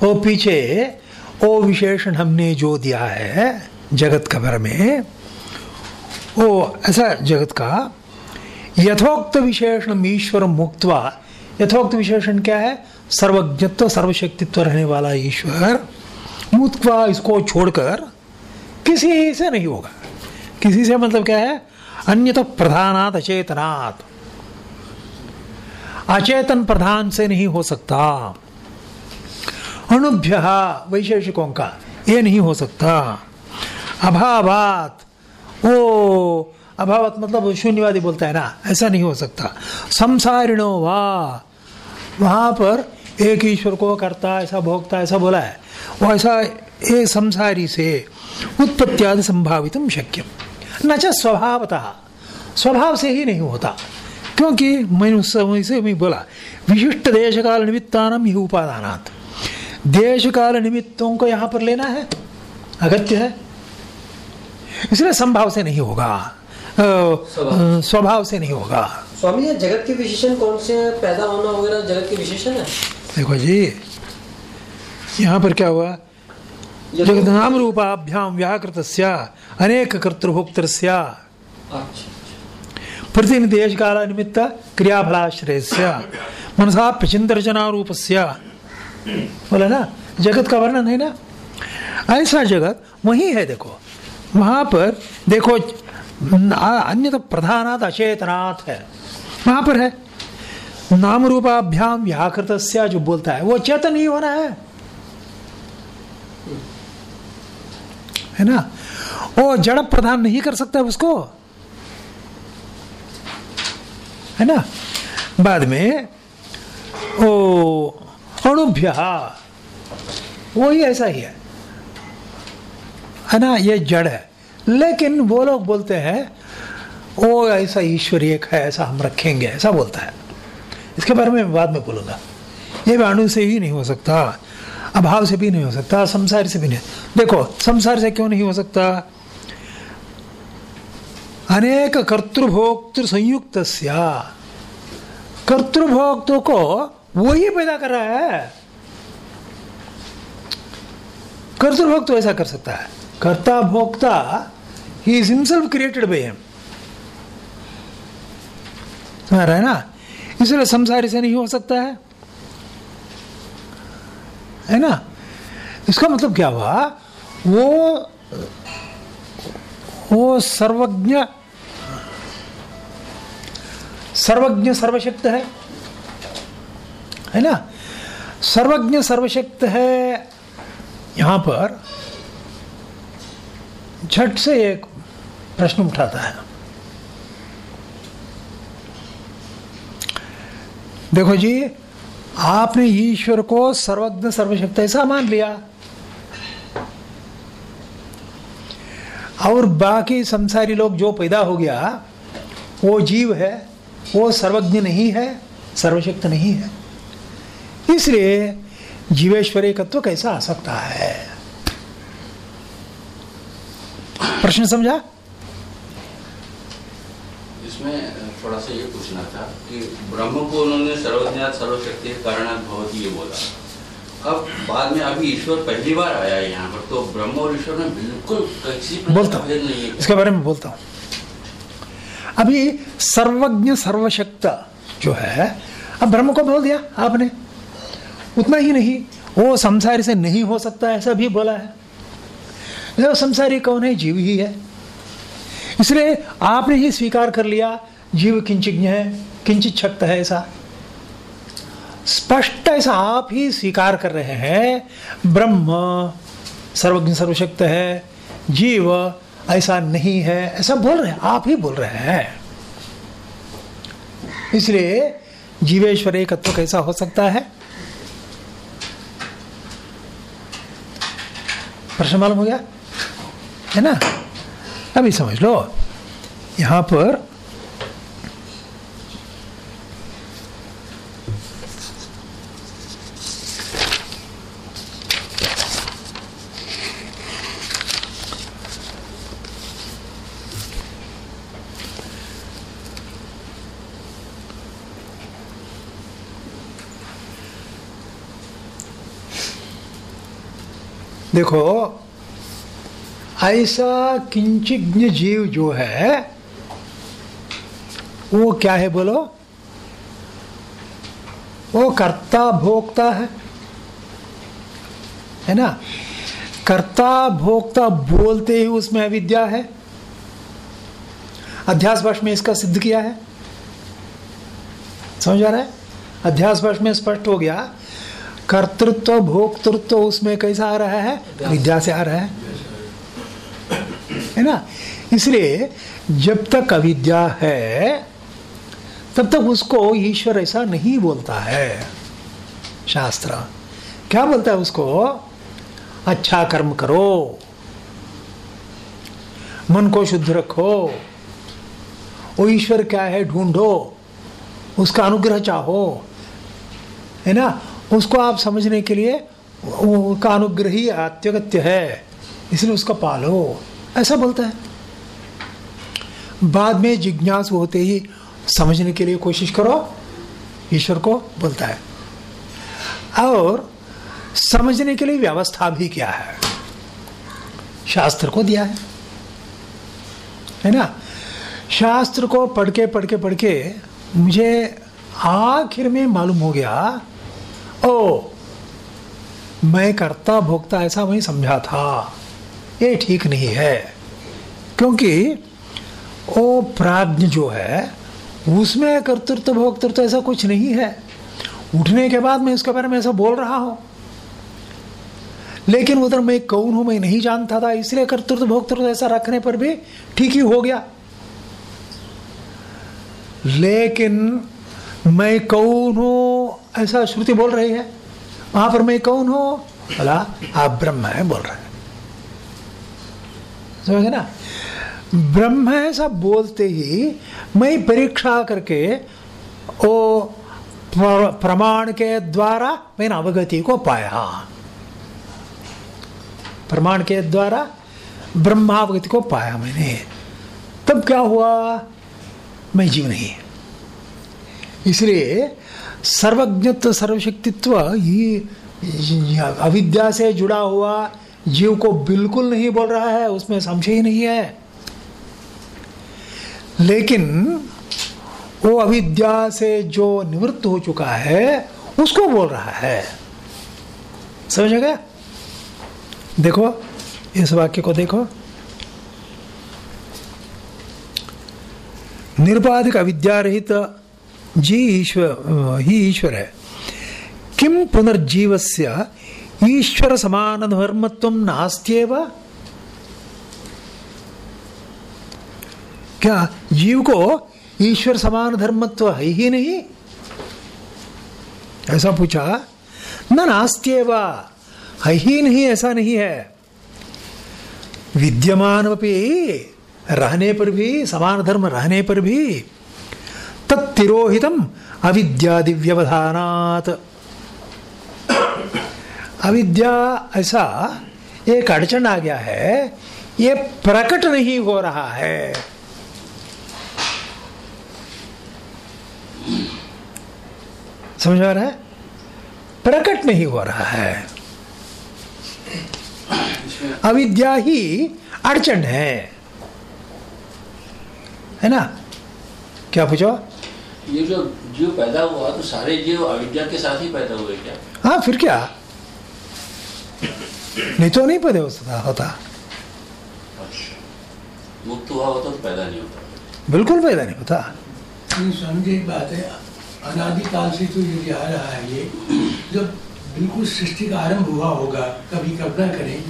वो पीछे वो विशेषण हमने जो दिया है जगत खबर में, वो ऐसा जगत का यथोक्त विशेषण ईश्वर मुक्तवा यथोक्त विशेषण क्या है? सर्वज्ञत्व, सर्वशक्तित्व रहने वाला ईश्वर मुक्तवा इसको छोड़कर किसी से नहीं होगा। किसी से मतलब क्या है? अन्य तो प्रधानात, अचेतनात्। अचेतन प्रधान से नहीं हो सकता। अणुभ्य, वैशेषिकों का, ये नहीं हो सकता। अभावात, ओ अभावत मतलब शून्यवादी बोलता है ना, ऐसा नहीं हो सकता। संसारिणो वा, वहाँ पर एक ईश्वर को करता, ऐसा भोगता, ऐसा बोला है। वो ऐसा ये संसारी से उत्पत्त्यादि संभावित शक्यम। न स्वभावतः। स्वभाव से ही नहीं होता, क्योंकि मैंने उस समय से मैं बोला, विशिष्ट देश काल निमित्तानम ही उपादानात। देश काल निमित्तों को यहाँ पर लेना है, अगत्य है। इसलिए संभाव से नहीं होगा। स्वभाव। से नहीं होगा। स्वामी जगत के विशेषण कौन से हैं? पैदा होना वगैरह जगत के विशेषण है? देखो जी यहाँ पर क्या हुआ? जगत नाम रूपाभ्याम व्याकृत अनेक कर्तृभोक्त अच्छा प्रतिनिधि देश काल निमित्त क्रियाफलाश्रय मनसा प्रचिंतर्जना रूप बोला ना? जगत का वर्णन है ना? ऐसा जगत वही है देखो। वहाँ पर देखो अन्य तो प्रधानात अचेतनात् है। वहाँ पर है। नाम रूपाभ्याम व्याकृत जो बोलता है, वो चेतन ही होना है। है ना? वो जड़ प्रधान नहीं कर सकता उसको। है ना? बाद में, ओ, अणुभ्य ही ऐसा ही है। है ना? ये जड़ है। लेकिन वो लोग बोलते हैं, ओ, ऐसा ईश्वर एक है ऐसा हम रखेंगे, ऐसा बोलता है। इसके बारे में बाद में बोलूँगा। ये अणु से ही नहीं हो सकता, अभाव से भी नहीं हो सकता, संसार से भी नहीं। देखो, संसार से क्यों नहीं हो सकता? अनेक कर्तृभोक्तृ संयुक्त कर्तृभोक्तों को वही पैदा कर रहा है। कर्तृभोक्त ऐसा कर सकता है। कर्ता भोक्ता he is himself created by him समझ रहा है ना? इसलिए संसारी से नहीं हो सकता है। है ना? इसका मतलब क्या हुआ? वो वो सर्वज्ञ सर्वज्ञ सर्वशक्त है। है ना? सर्वज्ञ सर्वशक्त है, यहाँ पर, झट से एक प्रश्न उठाता है। देखो जी, आपने ईश्वर को सर्वज्ञ, सर्वशक्त ऐसा मान लिया। और बाकी संसारी लोग जो पैदा हो गया, वो जीव है, वो सर्वज्ञ नहीं है, सर्वशक्त नहीं है। इसलिए जीवेश्वरी तत्व कैसा आ सकता है? प्रश्न समझा? इसमें थोड़ा सा ये पूछना था कि ब्रह्म को उन्होंने सर्वज्ञात सर्वशक्ति कारणात भवती ये बोला। अब बाद में अभी ईश्वर पहली बार आया है यहाँ पर तो ब्रह्म और ईश्वर में बिल्कुल किसी बोलता हूँ। नहीं है। इसके बारे में बोलता हूँ। अभी सर्वज्ञ सर्वशक्त जो है अब ब्रह्म को बोल दिया आपने। उतना ही नहीं वो संसारी से नहीं हो सकता ऐसा भी बोला है। देखो संसारी कौन है? जीव ही है। इसलिए आपने ही स्वीकार कर लिया, जीव किंचिज्ञ है, किंचित शक्त है ऐसा। स्पष्ट ऐसा आप ही स्वीकार कर रहे हैं, ब्रह्म सर्वज्ञ सर्वशक्त है, जीव ऐसा नहीं है, ऐसा बोल रहे हैं, आप ही बोल रहे हैं। इसलिए जीवेश्वर एकत्व कैसा हो सकता है? प्रश्न मालूम हो गया? है ना? अभी समझ लो। यहाँ पर देखो ऐसा किंचिज्ञ जीव जो है, वो क्या है बोलो? वो कर्ता भोक्ता है। है ना? कर्ता भोक्ता बोलते ही उसमें अविद्या है। अध्यास वर्ष में इसका सिद्ध किया है। समझ आ रहा है? अध्यास वर्ष में स्पष्ट हो गया, कर्तृत्व, भोक्तृत्व उसमें कैसा आ रहा है? विद्या से आ रहा है। है ना? इसलिए जब तक अविद्या है, तब तक उसको ईश्वर ऐसा नहीं बोलता है, शास्त्र। क्या बोलता है उसको? अच्छा कर्म करो, मन को शुद्ध रखो, वो ईश्वर क्या है ढूंढो, उसका अनुग्रह चाहो, है ना? उसको आप समझने के लिए उसका अनुग्रह ही अत्यगत्य है, इसलिए उसको पालो। ऐसा बोलता है। बाद में जिज्ञास होते ही समझने के लिए कोशिश करो, ईश्वर को बोलता है। और समझने के लिए व्यवस्था भी क्या है। शास्त्र को दिया है। है ना? शास्त्र को पढ़ के पढ़ के पढ़ के मुझे आखिर में मालूम हो गया, ओ, मैं करता भोगता ऐसा वही समझा था। ये ठीक नहीं है। क्योंकि वो प्राज्ञ जो है, उसमें कर्तृत्व, भोक्तृत्व ऐसा कुछ नहीं है। उठने के बाद मैं इसके बारे में ऐसा बोल रहा हूँ। लेकिन उधर मैं कौन हूँ मैं नहीं जानता था, इसलिए कर्तृत्व, भोक्तृत्व ऐसा रखने पर भी ठीक ही हो गया। लेकिन मैं कौन हूँ, ऐसा श्रुति बोल रही है। वहाँ पर मैं कौन हूँ? बोला, आप ब्रह्म है, बोल रहे हैं। समझे ना? ब्रह्म ऐसा बोलते ही मैं परीक्षा करके ओ प्रमाण के द्वारा मैंने अवगति को पाया। प्रमाण के द्वारा ब्रह्मावगति को पाया मैंने। तब क्या हुआ? मैं जीव नहीं। इसलिए सर्वज्ञत्व, सर्वशक्तित्व ये अविद्या से जुड़ा हुआ जीव को बिल्कुल नहीं बोल रहा है, उसमें समझे ही नहीं है। लेकिन वो अविद्या से जो निवृत्त हो चुका है, उसको बोल रहा है। समझ गया? देखो, इस वाक्य को देखो। निर्बाधिक अविद्या रहित जी ईश्वर ही ईश्वर है। किम पुनर्जीवस्य ईश्वर समान धर्मत्व नास्त्येव? क्या जीव को ईश्वर समान धर्मत्व है ही नहीं? ऐसा पूछा, न नास्त्येव, है ही नहीं, ऐसा नहीं है। विद्यमान रहने पर भी समान धर्म रहने पर भी, तत्तिरोहितम अविद्यादि व्यवधानात अविद्या ऐसा एक अड़चन आ गया है ये प्रकट नहीं हो रहा है। समझ आ रहा है? प्रकट नहीं हो रहा है। अविद्या ही अड़चन है। है ना? क्या पूछो? ये जो जीव पैदा हुआ तो सारे जीव अविद्या के साथ ही पैदा हुए क्या? हाँ फिर क्या? नहीं तो नहीं पैदा होता होता। अच्छा। मुक्त हुआ होता तो पैदा नहीं होता। बिल्कुल पैदा नहीं होता। समझे एक बात है। अनादिकाल से तो ये आ रहा है ये। जब बिल्कुल सृष्टि का आरंभ हुआ होगा कभी कल्पना करें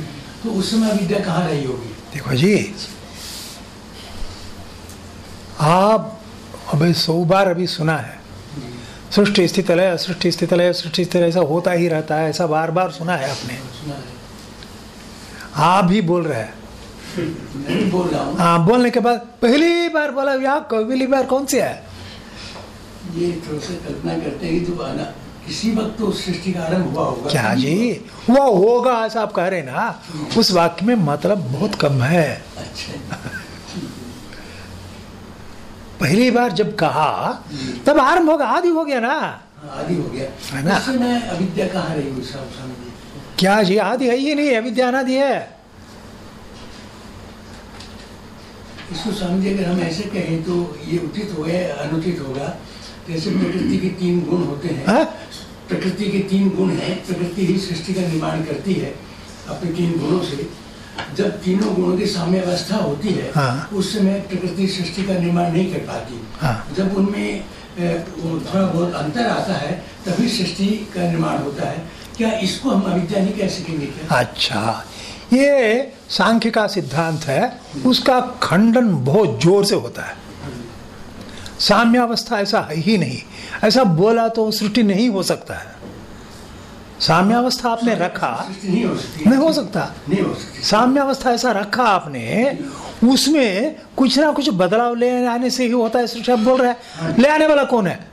तो उस समय विद्या कहाँ रही होगी? देखो जी आप अभी सौ बार अभी सुना है। सृष्टि स्थित लय सृष्टि स्थित लय सृष्टि स्थित ऐसा होता ही रहता है ऐसा बार बार सुना है आपने। आप भी बोल रहे हैं। बोल हाँ। बोलने के बाद पहली बार बोला यार पहली बार कौन सी है? ये थोड़ा सा कल्पना करते हैं किसी वक्त तो सृष्टि का आरंभ हुआ होगा। क्या जी? हुआ होगा ऐसा आप कह रहे हैं ना? उस वाक्य में मतलब बहुत कम है। अच्छा। पहली बार जब कहा तब आरंभ होगा आदि हो गया ना? हाँ, आदि हो गया। है ना? अविद्या कहाँ रही समझिए क्या जी आदि है ही नहीं अविद्या अनादि है। इसको समझिए अगर हम ऐसे कहें तो ये उचित होगा या अनुचित होगा। जैसे प्रकृति के तीन गुण होते हैं हाँ? प्रकृति के तीन गुण हैं प्रकृति ही सृष्टि का निर्माण करती है अपने तीन गुणों से। जब तीनों गुणों की साम्य अवस्था होती है हाँ। उस समय प्रकृति सृष्टि का निर्माण नहीं कर पाती। हाँ। जब उनमें थोड़ा बहुत अंतर आता है तभी सृष्टि का निर्माण होता है। क्या इसको हम अविद्या नहीं कह सकेंगे क्या? अच्छा। ये सांख्य का सिद्धांत है उसका खंडन बहुत ज़ोर से होता है। साम्यावस्था ऐसा है ही नहीं। ऐसा बोला तो सृष्टि नहीं हो सकता है। साम्यावस्था आपने रखा। नहीं हो सकती। नहीं हो सकता। नहीं हो सकती। साम्यावस्था ऐसा रखा आपने उसमें कुछ ना कुछ बदलाव ले आने से ही होता है सृष्टि आप बोल रहे हैं। ले आने वाला कौन है?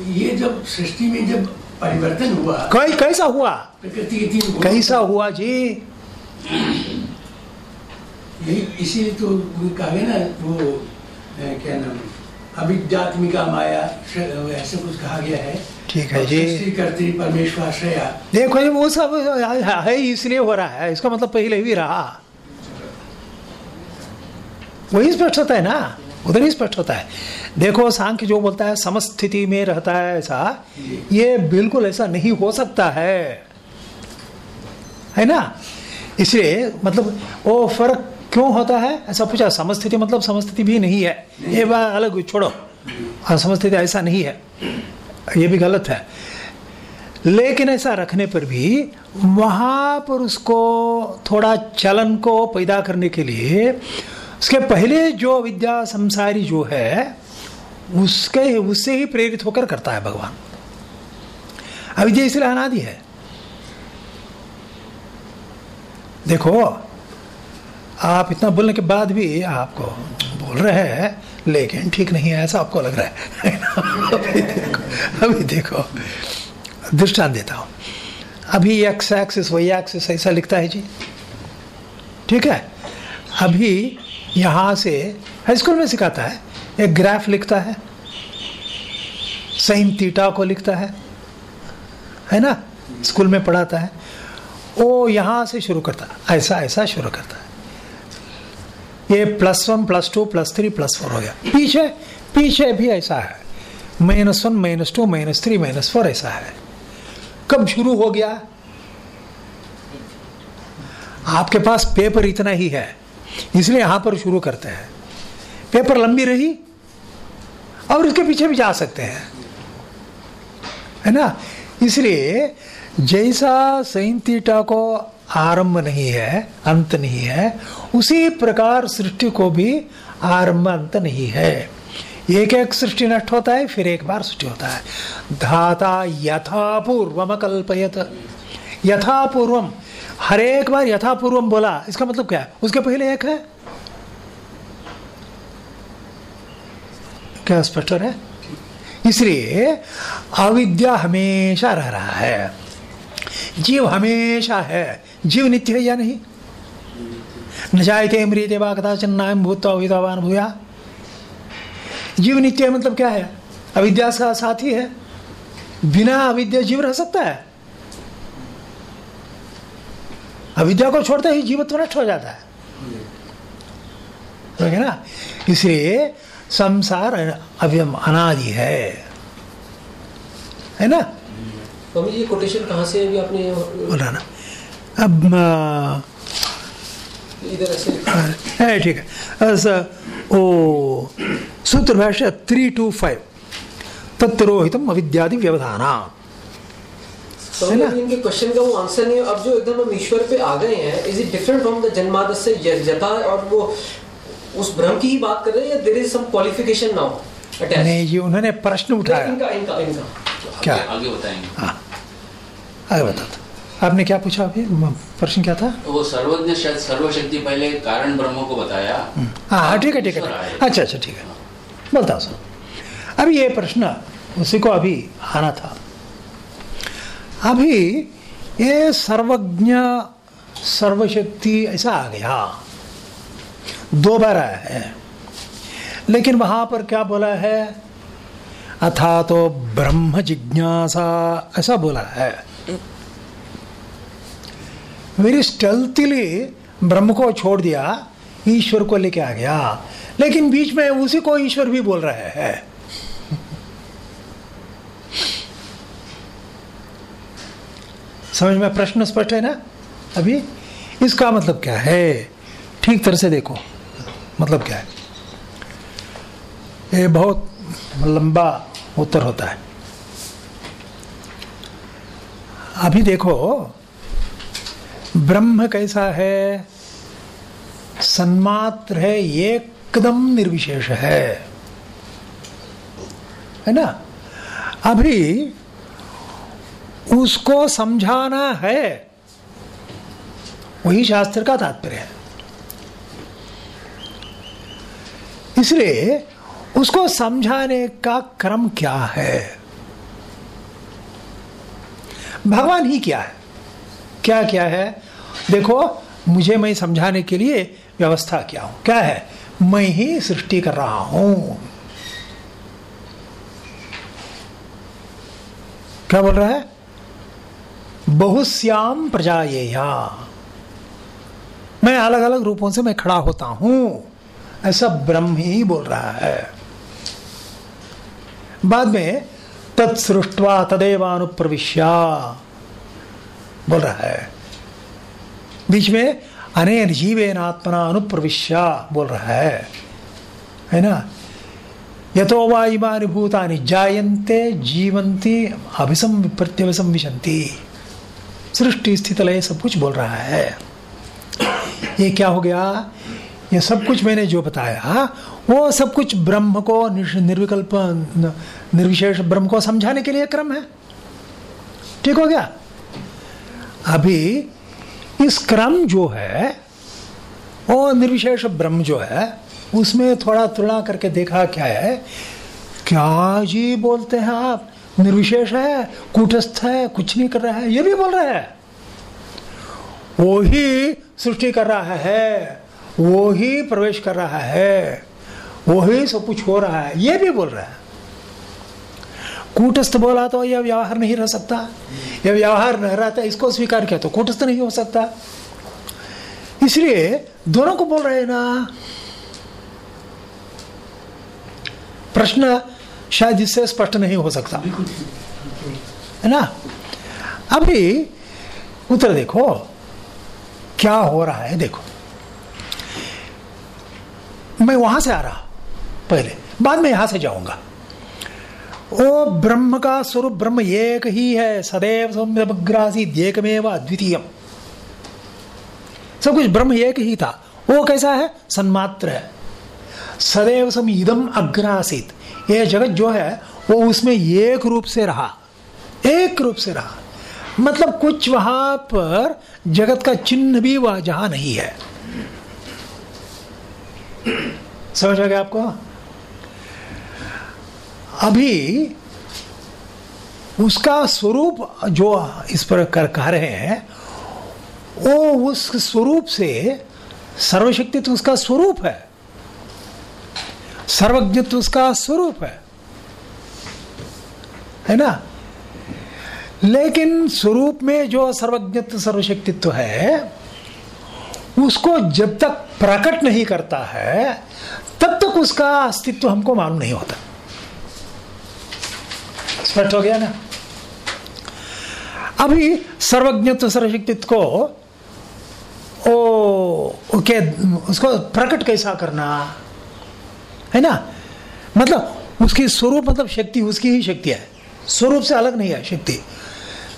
ये जब सृष्टि में जब परिवर्तन हुआ कई कैसा हुआ? कैसा हुआ जी? यही इसीलिए तो कहा ना वो क्या नाम अविद्यात्मिका माया ऐसे कुछ कहा गया है। ठीक है जी। करती परमेश्वर देखो ये वो सब है इसलिए हो रहा है इसका मतलब पहले भी रहा। वही स्पष्ट होता है ना? उधर ही स्पष्ट होता है। देखो सांख्य जो बोलता है समस्थिति में रहता है ऐसा ये बिल्कुल ऐसा नहीं हो सकता है। है ना? इसलिए मतलब वो फ़र्क क्यों होता है? ऐसा पूछा समस्थिति मतलब समस्थिति भी नहीं है। ये बात अलग छोड़ो। हाँ समस्थिति ऐसा नहीं है। ये भी गलत है। लेकिन ऐसा रखने पर भी वहाँ पर उसको थोड़ा चलन को पैदा करने के लिए उसके पहले जो विद्या संसारी जो है, उसके, उससे ही प्रेरित होकर करता है भगवान। अविद्या इसलिए अनादि है। देखो आप इतना बोलने के बाद भी आपको बोल रहे हैं, लेकिन ठीक नहीं है, ऐसा आपको लग रहा है। *laughs* अभी देखो अभी देखो। दृष्टांत देता हूँ। अभी एक्स एक्सिस वही एक्सिस ऐसा लिखता है जी। ठीक है? अभी यहाँ से हाई स्कूल में सिखाता है, एक ग्राफ लिखता है साइन तीटा को लिखता है है ना? स्कूल में पढ़ाता है। वो यहाँ से शुरू करता, ऐसा ऐसा शुरू करता ये plus one plus two plus three plus four हो गया। पीछे पीछे भी ऐसा है। Minus one minus two minus three minus four ऐसा है। कब शुरू हो गया? आपके पास पेपर इतना ही है, इसलिए यहाँ पर शुरू करते हैं। पेपर लंबी रही, और इसके पीछे भी जा सकते हैं। है ना? इसलिए जैसा साइन थीटा को आरंभ नहीं है, अंत नहीं है। उसी प्रकार सृष्टि को भी आरंभ, अंत नहीं है। एक एक सृष्टि नष्ट होता है, फिर एक बार सृष्टि होता है। धाता यथापूर्वम कल्पयत। यथापूर्वम हर एक बार यथापूर्वम बोला, इसका मतलब क्या है? उसके पहले एक है। क्या स्पष्ट हो है? इसलिए अविद्या हमेशा रह रहा है। जीव हमेशा है। जीव नित्य है या नहीं? न जायते मृत्य वा कदाचन नाम भूत अवितावान भूया जीव नित्य है मतलब क्या है? अविद्या का साथी है। बिना अविद्या जीव रह सकता है। अविद्या को छोड़ते ही जीवत्व नष्ट हो जाता है। समझ गए ना? इसलिए संसार अव्यम अनादि है। है ना? जी ये कोटेशन कहाँ से अभी आपने? बोला ना। अब आ, इधर ऐसे है ठीक है। ऐसा ओ सूत्र भाषा थ्री टू फाइव तत्रोहितम अविद्यादि व्यवधाना इनके क्वेश्चन का वो आंसर नहीं है। अब जो एकदम हम ईश्वर पे आ गए हैं is it different from the यथा और वो उस भ्रम की ही बात कर रहे हैं या there is some qualification now attach नहीं जी उन्होंने प्रश्न उठाया। इनका इनका इनका। क्या? आगे, बताएँगे। हाँ आगे बता दो आपने क्या पूछा अभी? प्रश्न क्या था? वो सर्वज्ञ शायद सर्वशक्ति पहले कारण ब्रह्म को बताया। हाँ हाँ ठीक है ठीक है ठीक। है। अच्छा अच्छा ठीक है। बोलता हूँ सुनो। अभी ये प्रश्न उसी को अभी आना था। अभी ये सर्वज्ञ सर्वशक्ति ऐसा आ गया। दो बार आया है। लेकिन वहाँ पर क्या बोला है? अथा तो ब्रह्म जिज्ञासा ऐसा बोला है। वेरी स्टेल्थली ब्रह्म को छोड़ दिया, ईश्वर को लेके आ गया। लेकिन बीच में उसी को ईश्वर भी बोल रहा है। समझ में प्रश्न स्पष्ट है ना? अभी? इसका मतलब क्या है? ठीक तरह से देखो। मतलब क्या है? ये बहुत लंबा उत्तर होता है। अभी देखो ब्रह्म कैसा है? सन्मात्र है, एकदम निर्विशेष है। है ना? अभी उसको समझाना है, वही शास्त्र का तात्पर्य है। इसलिए उसको समझाने का क्रम क्या है? भगवान ही क्या है? क्या क्या है? देखो, मुझे मैं समझाने के लिए व्यवस्था क्या हूँ? क्या है? मैं ही सृष्टि कर रहा हूँ। क्या बोल रहा है? बहुश्याम प्रजा ये मैं अलग अलग रूपों से मैं खड़ा होता हूँ। ऐसा ब्रह्म ही बोल रहा है। बाद में, तत्सृष्टवा तदेवानुप्रविश्या बोल रहा है। बीच में अनेन जीवेन आत्मना अनुप्रविश्या बोल रहा है। है ना? यथो वा इमानि जीवन्ति अभिसम प्रत्यभिसम विशंति सृष्टि स्थित लय सब कुछ बोल रहा है। ये क्या हो गया? ये सब कुछ मैंने जो बताया, वो सब कुछ ब्रह्म को निर्विकल्प निर्विशेष ब्रह्म को समझाने के लिए क्रम है। ठीक हो गया? अभी इस क्रम जो है वो निर्विशेष ब्रह्म जो है, उसमें थोड़ा तुलना करके देखा क्या है? क्या जी बोलते हैं आप? निर्विशेष है, कूटस्थ है, कुछ नहीं कर रहा है, ये भी बोल रहा है। वो ही सृष्टि कर रहा है वो ही प्रवेश कर रहा है वो ही सब कुछ हो रहा है, ये भी बोल रहा है। कूटस्थ बोला तो यह व्यवहार नहीं रह सकता। यह व्यवहार रह रहता, इसको स्वीकार किया तो कूटस्थ नहीं हो सकता। इसलिए दोनों को बोल रहे हैं ना, प्रश्न शायद इससे स्पष्ट नहीं हो सकता। है ना? अभी उत्तर देखो, क्या हो रहा है देखो। मैं वहाँ से आ रहा, पहले। बाद में यहाँ से जाऊँगा। ओ ब्रह्म का स्वरूप ब्रह्म एक ही है, सदैव सौम्यग्रासी एकमेव सब कुछ ब्रह्म एक ही था। वो कैसा है? सन्मात्र है। सदैव सम इदम अग्रासित। ये जगत जो है, वो उसमें एक रूप से रहा। एक रूप से रहा। मतलब कुछ वहाँ पर जगत का चिन्ह भी वह जहाँ नहीं है। समझ आ गया आपको? अभी उसका स्वरूप जो इस पर कर कह रहे हैं, वो उस स्वरूप से सर्वशक्ति तो उसका स्वरूप है। सर्वज्ञत्व उसका स्वरूप है। है ना? लेकिन स्वरूप में जो सर्वज्ञत्व, सर्वशक्तित्व है, उसको जब तक प्रकट नहीं करता है, तब तक उसका अस्तित्व हमको मालूम नहीं होता। स्पष्ट हो गया ना? अभी सर्वज्ञत्व सर्वशक्तित्व को, ओ, के, उसको प्रकट कैसा करना? है ना? मतलब उसकी स्वरूप मतलब शक्ति उसकी ही शक्ति है। स्वरूप से अलग नहीं है शक्ति।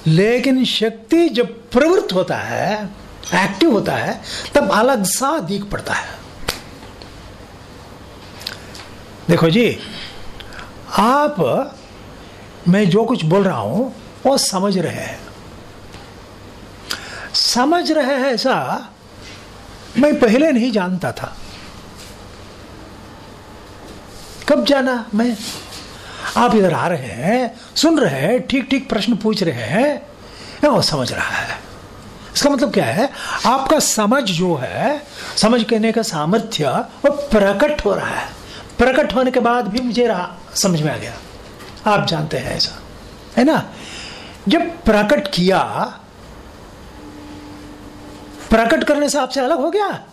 लेकिन शक्ति जब प्रवृत्त होता है एक्टिव होता है, तब अलग सा दिख पड़ता है। देखो जी, आप मैं जो कुछ बोल रहा हूँ, वो समझ रहे हैं। समझ रहे हैं ऐसा, मैं पहले नहीं जानता था। कब जाना मैं? आप इधर आ रहे हैं, सुन रहे हैं ठीक ठीक प्रश्न पूछ रहे हैं वो समझ रहा है। इसका मतलब क्या है? आपका समझ जो है, समझ कहने का सामर्थ्य वो प्रकट हो रहा है। प्रकट होने के बाद भी मुझे रहा, समझ में आ गया। आप जानते हैं ऐसा, है ना? जब प्रकट किया, प्रकट करने से आपसे अलग हो गया।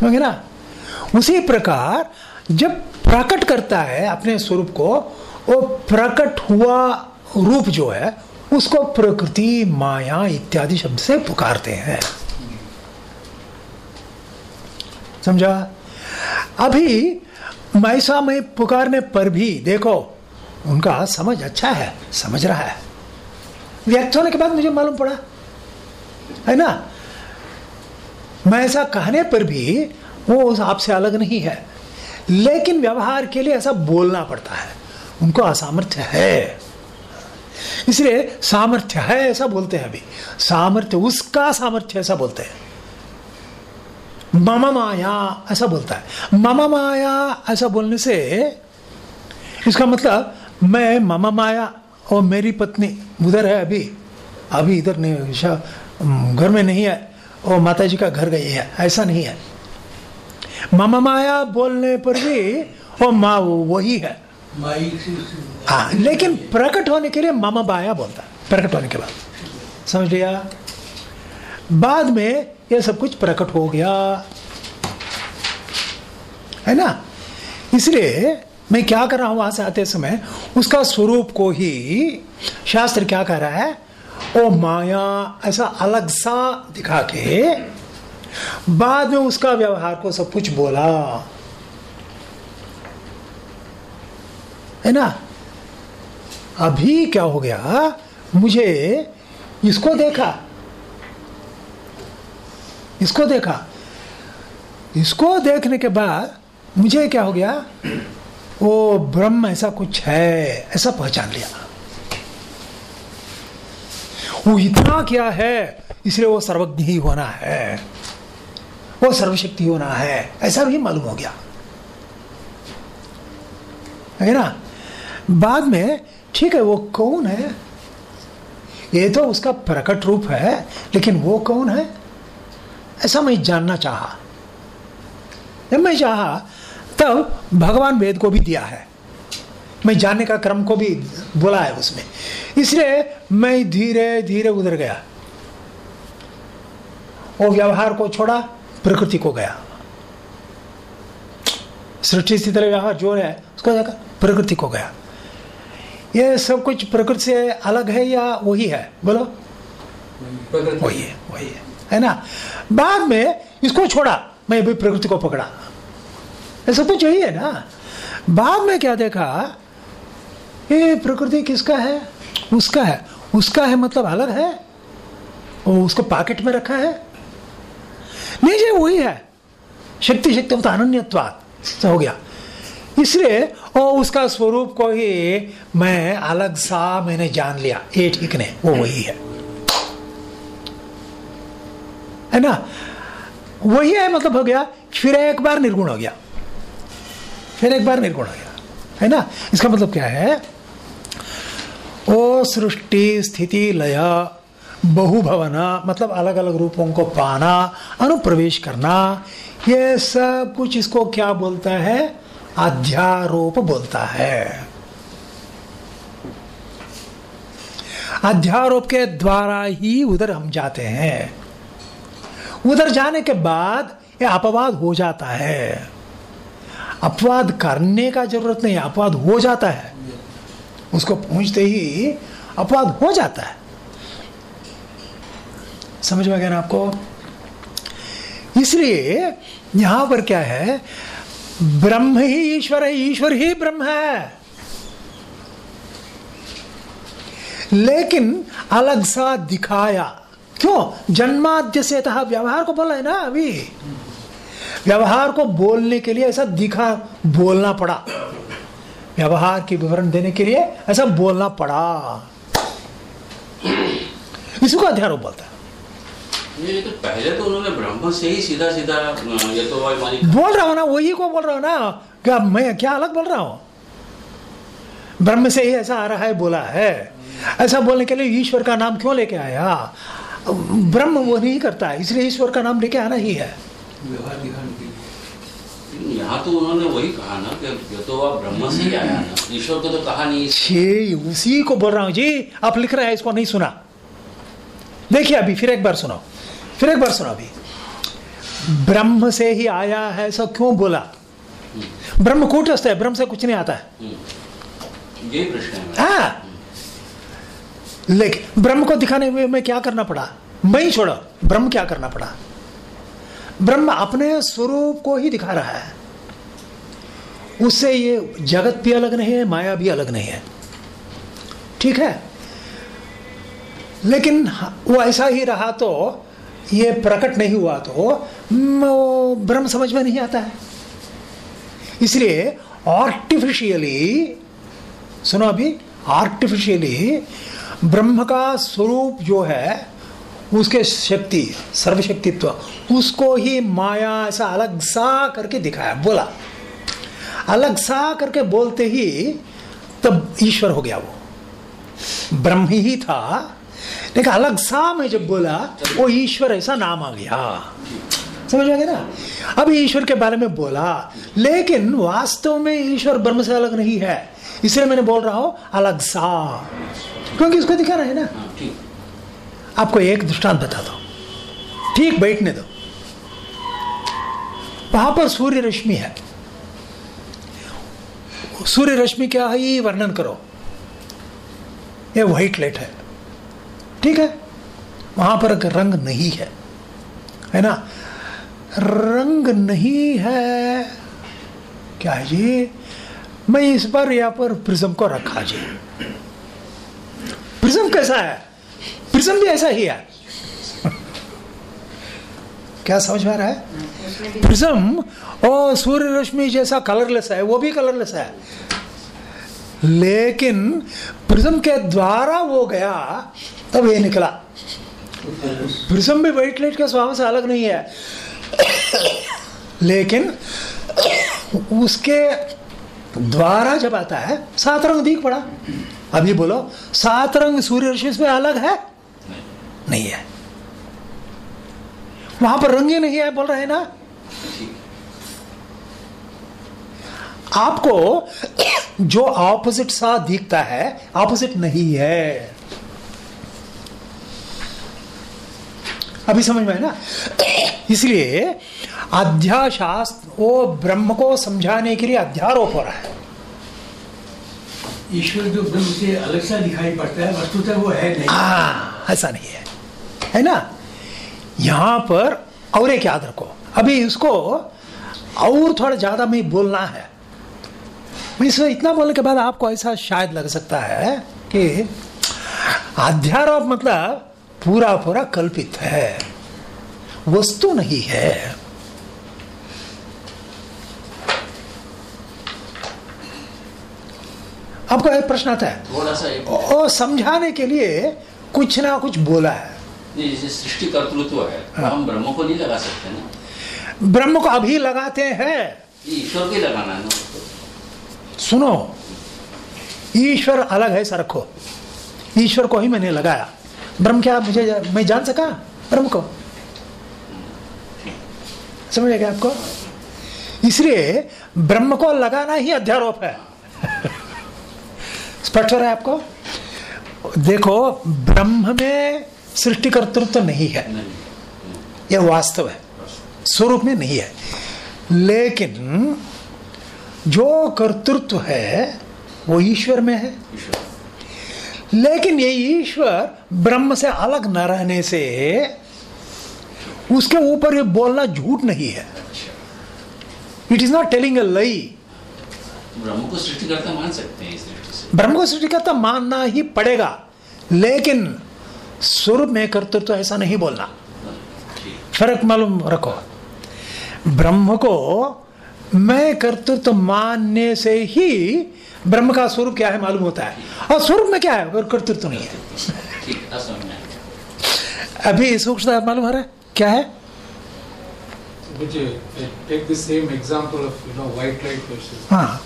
समझे ना? उसी प्रकार जब प्रकट करता है अपने स्वरूप को, वो प्रकट हुआ रूप जो है, उसको प्रकृति, माया इत्यादि शब्द से पुकारते हैं। समझा? अभी मैसा में पुकारने पर भी, देखो, उनका समझ अच्छा है, समझ रहा है। व्यक्त होने के बाद मुझे मालूम पड़ा, है ना? मैं ऐसा कहने पर भी वो उस आपसे अलग नहीं है, लेकिन व्यवहार के लिए ऐसा बोलना पड़ता है। उनको असामर्थ्य है। इसलिए सामर्थ्य है ऐसा बोलते हैं अभी। सामर्थ्य, उसका सामर्थ्य ऐसा बोलते हैं। मामा माया, ऐसा बोलता है। मामा माया, ऐसा बोलने से इसका मतलब मैं मामा माया और मेरी पत्नी उधर है अभी। अभी इधर नहीं घर में नहीं है और माता जी का घर गई है। ऐसा नहीं है। मामा माया बोलने पर भी वो माँ वही है। हाँ लेकिन प्रकट होने के लिए मामा बाया बोलता है। प्रकट होने के बाद। समझ लिया? बाद में ये सब कुछ प्रकट हो गया। है ना? इसलिए मैं क्या कर रहा हूँ वहाँ से आते समय, उसका स्वरूप को ही शास्त्र क्या कह रहा है? ओ माया, ऐसा अलग सा दिखा के बाद में उसका व्यवहार को सब कुछ बोला। है ना? अभी क्या हो गया? मुझे इसको देखा। इसको देखा। इसको देखने के बाद मुझे क्या हो गया? वो ब्रह्म ऐसा कुछ है, ऐसा पहचान लिया। वो इतना क्या है? इसलिए वो सर्वज्ञ ही होना है। वो सर्वशक्ति होना है। ऐसा भी मालूम हो गया। है ना? बाद में, ठीक है, वो कौन है? ये तो उसका प्रकट रूप है, लेकिन वो कौन है? ऐसा मैं जानना चाहा। जब मैं चाहा तब भगवान वेद को भी दिया है। मैं जानने का क्रम को भी बोला है उसमें। इसलिए मैं धीरे धीरे उधर गया। वो व्यवहार को छोड़ा प्रकृति को गया। सृष्टि स्थिति व्यवहार जो है उसको जाकर प्रकृति को गया। ये सब कुछ प्रकृति से अलग है या वही है? बोलो। वही है वही है। है ना? बाद में इसको छोड़ा। मैं भी प्रकृति को पकड़ा। ऐसा तो है ना? बाद में क्या देखा? ये प्रकृति किसका है? उसका है। उसका है मतलब अलग है? वो उसको पॉकेट में रखा है? नहीं जी वही है। शक्ति शक्ति तो अनन्यत्वाद हो गया। इसलिए उसका स्वरूप को ही मैं अलग सा मैंने जान लिया। ये ठीक नहीं। वो वही है। है ना? वही है मतलब हो गया, फिर एक बार निर्गुण हो गया। फिर एक बार निर्गुण हो गया। है ना? इसका मतलब क्या है? ओ सृष्टि स्थिति लय, बहुभवना मतलब अलग अलग रूपों को पाना, अनुप्रवेश करना, ये सब कुछ इसको क्या बोलता है? अध्यारोप बोलता है। अध्यारोप के द्वारा ही उधर हम जाते हैं। उधर जाने के बाद ये अपवाद हो जाता है। अपवाद करने का ज़रूरत नहीं, अपवाद हो जाता है। उसको पहुँचते ही अपवाद हो जाता है। समझ में गया ना आपको? इसलिए यहाँ पर क्या है? ब्रह्म ही ईश्वर है, ईश्वर ही ब्रह्म है। लेकिन अलग सा दिखाया। क्यों? जन्माद्य से तहा व्यवहार को बोला है ना अभी। व्यवहार को बोलने के लिए ऐसा दिखा बोलना पड़ा। व्यवहार की विवरण देने के लिए ऐसा बोलना पड़ा। इसको अध्यारोप बोलता है। ये तो पहले तो उन्होंने ब्रह्म से ही सीधा सीधा ये तो बोल रहा हूँ ना वही को बोल रहा हूँ ना। क्या मैं क्या अलग बोल रहा हूँ? ब्रह्म से ही ऐसा आ रहा है बोला है। ऐसा बोलने के लिए ईश्वर का नाम क्यों लेके आया? ब्रह्म वो नहीं करता है इसलिए ईश्वर का नाम लेके आना ही है। यहाँ तो उन्होंने वही कहा ना कि तो वह ब्रह्म से ही आया ना ईश्वर को तो कहा नहीं। छे उसी को बोल रहा हूँ। जी आप लिख रहे हैं इसको नहीं सुना। देखिए अभी फिर एक बार सुनो। फिर एक बार सुनो अभी। ब्रह्म से ही आया है ऐसा क्यों बोला? ब्रह्म कूटस्थ है ब्रह्म से कुछ नहीं आता है। हम्म। यही प्रश्न है। हाँ। लेकिन ब्रह्म को दिखाने में, क्या करना पड़ा? मैं ही छोड़ो। ब्रह्म क्या करना पड़ा? ब्रह्म अपने स्वरूप को ही दिखा रहा है। उससे ये जगत भी अलग नहीं है माया भी अलग नहीं है। ठीक है? लेकिन वो ऐसा ही रहा तो ये प्रकट नहीं हुआ तो वो ब्रह्म समझ में नहीं आता है। इसलिए आर्टिफिशियली सुनो अभी आर्टिफिशियली ब्रह्म का स्वरूप जो है, उसके शक्ति, सर्वशक्तित्व, उसको ही माया ऐसा अलग सा करके दिखाया, बोला। अलग सा करके बोलते ही तब ईश्वर हो गया वो। ब्रह्म ही था, लेकिन अलग सा में जब बोला, वो ईश्वर ऐसा नाम आ गया। समझ में गया ना? अब ईश्वर के बारे में बोला, लेकिन वास्तव में ईश्वर ब्रह्म से अलग नहीं है। इसलिए मैंने बोल रहा हूँ, अलग सा। क्योंकि उसको दिखा रहा है ना? आपको एक दृष्टांत बता दो। ठीक बैठने दो। वहाँ पर सूर्य रश्मि है। सूर्य रश्मि क्या है, ये वर्णन करो। ये व्हाइट लाइट है। ठीक है? वहाँ पर रंग नहीं है है ना? रंग नहीं है। क्या है जी मैं इस बार यहाँ पर प्रिज्म को रखा जी। प्रिज्म कैसा है? प्रिज्म भी ऐसा ही है। क्या समझ में आ रहा है? प्रिज्म और सूर्य रश्मि जैसा कलरलेस है, वो भी कलरलेस है। लेकिन प्रिज्म के द्वारा वो गया, तब ये निकला। प्रिज्म भी व्हाइट लाइट के स्वभाव से अलग नहीं है। लेकिन उसके द्वारा जब आता है, सात रंग दिख पड़ा। अभी बोलो, सात रंग सूर्य रश्मि में अलग है? नहीं है। वहाँ पर रंग ही नहीं है, बोल रहे ना? आपको जो ऑपोजिट सा दिखता है ऑपोजिट नहीं है। अभी समझ में है ना? इसलिए अध्याशास्त्र वो ब्रह्म को समझाने के लिए अध्यारोप हो रहा है। ईश्वर जो ब्रह्म से अलग सा दिखाई पड़ता है वस्तुतः वो है नहीं। हाँ ऐसा नहीं है। है ना? यहाँ पर और एक याद रखो। अभी इसको और थोड़ा ज़्यादा में बोलना है। इसमें इतना बोलने के बाद आपको ऐसा शायद लग सकता है कि अध्यारोप मतलब पूरा पूरा कल्पित है। वस्तु नहीं है। आपको एक प्रश्न आता है। थोड़ा सा और समझाने के लिए कुछ ना कुछ बोला है। सृष्टि कर्तृत्व है तो हाँ। हम ब्रह्म को नहीं लगा सकते ना? ब्रह्म को अभी लगाते हैं। ईश्वर को लगाना है ना? सुनो ईश्वर अलग है सर रखो ईश्वर को ही मैंने लगाया। ब्रह्म क्या मुझे, मैं जान सका? ब्रह्म को। समझ गया आपको? इसलिए ब्रह्म को लगाना ही अध्यारोप है। स्पष्ट हो रहा है आपको? देखो, ब्रह्म में सृष्टि कर्तृत्व तो नहीं है। यह वास्तव है। स्वरूप में नहीं है। लेकिन जो कर्तृत्व है, वो ईश्वर में है। लेकिन ये ईश्वर ब्रह्म से अलग न रहने से उसके ऊपर ये बोलना झूठ नहीं है। It is not telling a lie ब्रह्म को सृष्टिकर्ता मान सकते हैं ब्रह्म को सृष्टिकर्ता मानना ही पड़ेगा लेकिन स्वरूप में कर्तृत्व तो ऐसा नहीं बोलना। फ़र्क मालूम रखो। ब्रह्म को मैं कर्तृत्व तो मानने से ही ब्रह्म का स्वरूप क्या है मालूम होता है और स्वरूप में क्या है और कर्तृत्व नहीं है अभी सूक्ष्म मालूम हो रहा है क्या है uh, take the same example of you know white light versus हाँ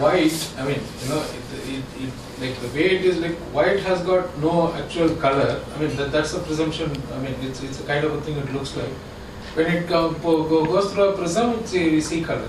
white. I mean you know it, it, it, like the way it is like white has got no actual color. I mean that, that's a presumption. I mean it's it's a kind of a thing it looks like. When it go, go, goes through a prism, it's we see color.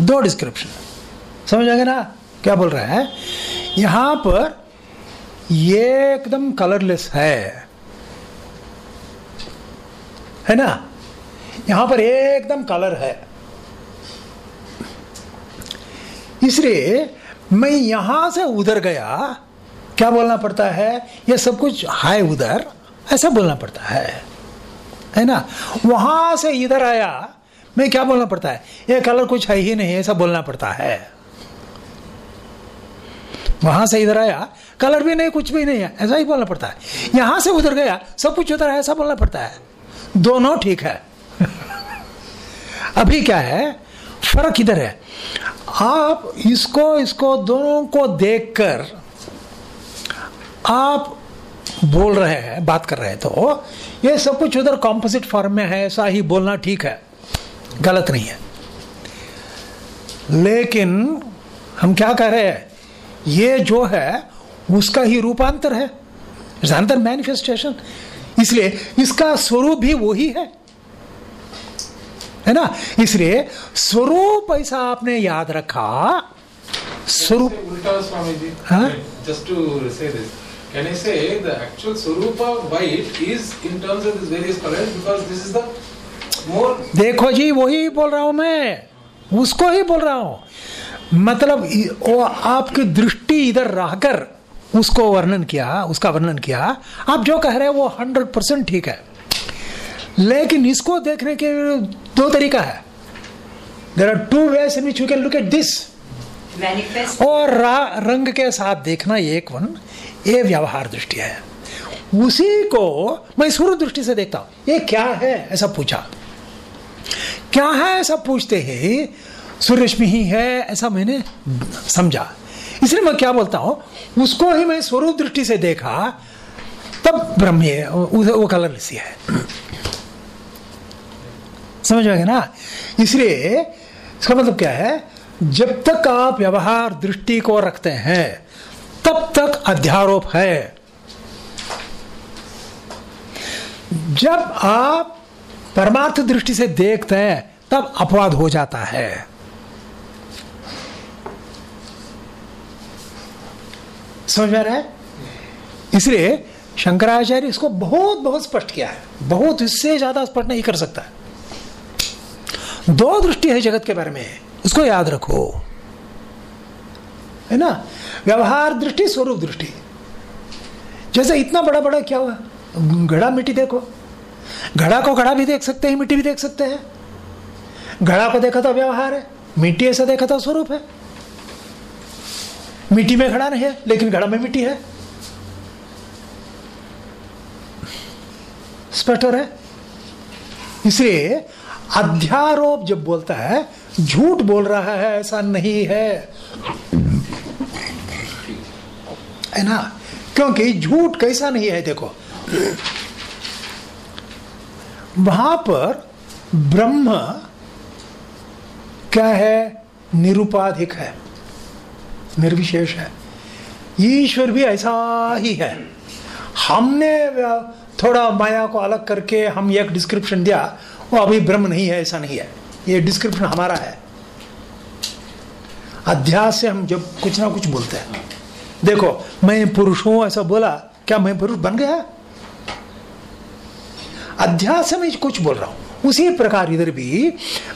दो डिस्क्रिप्शन समझ आ ना? क्या बोल रहे हैं? यहाँ पर ये एकदम कलरलेस है। है ना? यहाँ पर एकदम कलर है। इसलिए मैं यहाँ से उधर गया, क्या बोलना पड़ता है? ये सब कुछ है उधर, ऐसा बोलना पड़ता है। है ना? वहाँ से इधर आया मैं क्या बोलना पड़ता है? ये कलर कुछ है ही नहीं, ऐसा बोलना पड़ता है। वहाँ से इधर आया, कलर भी नहीं, कुछ भी नहीं है, ऐसा ही बोलना पड़ता है। यहाँ से उधर गया, सब कुछ उधर ऐसा बोलना पड़ता है। दोनों ठीक है। अभी क्या है? फ़र्क इधर है। आप इसको इसको दोनों को देखकर आप बोल रहे हैं, बात कर रहे हैं तो ये सब कुछ उधर कॉम्पोजिट फॉर्म में है, ऐसा ही बोलना ठीक है। गलत नहीं है। लेकिन हम क्या कह रहे हैं? ये जो है उसका ही रूपांतर है। अंदर मैनिफेस्टेशन इसलिए इसका स्वरूप भी वही है। है ना? इसलिए स्वरूप ऐसा आपने याद रखा स्वरूप उल्टा Swami ji just to say this can you say the actual स्वरूप of white is in terms of this various colours because this is the देखो जी वही बोल रहा हूँ मैं। उसको ही बोल रहा हूँ। मतलब वो आपकी दृष्टि इधर रहकर उसको वर्णन किया उसका वर्णन किया। आप जो कह रहे हैं वो हंड्रेड परसेंट ठीक है। लेकिन इसको देखने के दो तरीका है। There are two ways in which you can look at this और रा- रंग के साथ देखना एक वन ये व्यवहार दृष्टि है। उसी को मैं सूर्य दृष्टि से देखता हूँ। ये क्या है? ऐसा पूछा। क्या है ऐसा पूछते ही सूर्यरश्मि ही है ऐसा मैंने समझा। इसलिए मैं क्या बोलता हूँ उसको ही मैं स्वरूप दृष्टि से देखा तब ब्रह्म है, कलर सी है। समझ में ना? इसलिए इसका मतलब क्या है जब तक आप व्यवहार दृष्टि को रखते हैं तब तक अध्यारोप है। जब आप परमार्थ दृष्टि से देखते हैं, तब अपवाद हो जाता है। समझ में रहा है? इसलिए शंकराचार्य इसको बहुत बहुत स्पष्ट किया है। बहुत इससे ज़्यादा स्पष्ट नहीं कर सकता। दो दृष्टि है जगत के बारे में, उसको याद रखो। है ना? व्यवहार दृष्टि, स्वरूप दृष्टि। जैसे इतना बड़ा बड़ा क्या हुआ? घड़ा मिट्टी देखो। घड़ा को घड़ा भी देख सकते हैं, मिट्टी भी देख सकते हैं। घड़ा को देखा तो व्यवहार है, मिट्टी ऐसा देखा तो स्वरूप है। मिट्टी में घड़ा नहीं है, लेकिन घड़ा में मिट्टी है। स्पष्ट है इसलिए अध्यारोप जब बोलता है, झूठ बोल रहा है, ऐसा नहीं है। है ना? क्योंकि झूठ कैसा नहीं है, देखो। वहाँ पर ब्रह्म क्या है? निरुपाधिक है, निर्विशेष है। ईश्वर भी ऐसा ही है। हमने थोड़ा माया को अलग करके हम एक डिस्क्रिप्शन दिया, वो अभी ब्रह्म नहीं है, ऐसा नहीं है। ये डिस्क्रिप्शन हमारा है। अध्यास से हम जब कुछ ना कुछ बोलते हैं। देखो, मैं पुरुष हूँ, ऐसा बोला, क्या मैं पुरुष बन गया? अध्यास मैं कुछ बोल रहा हूँ। उसी प्रकार इधर भी,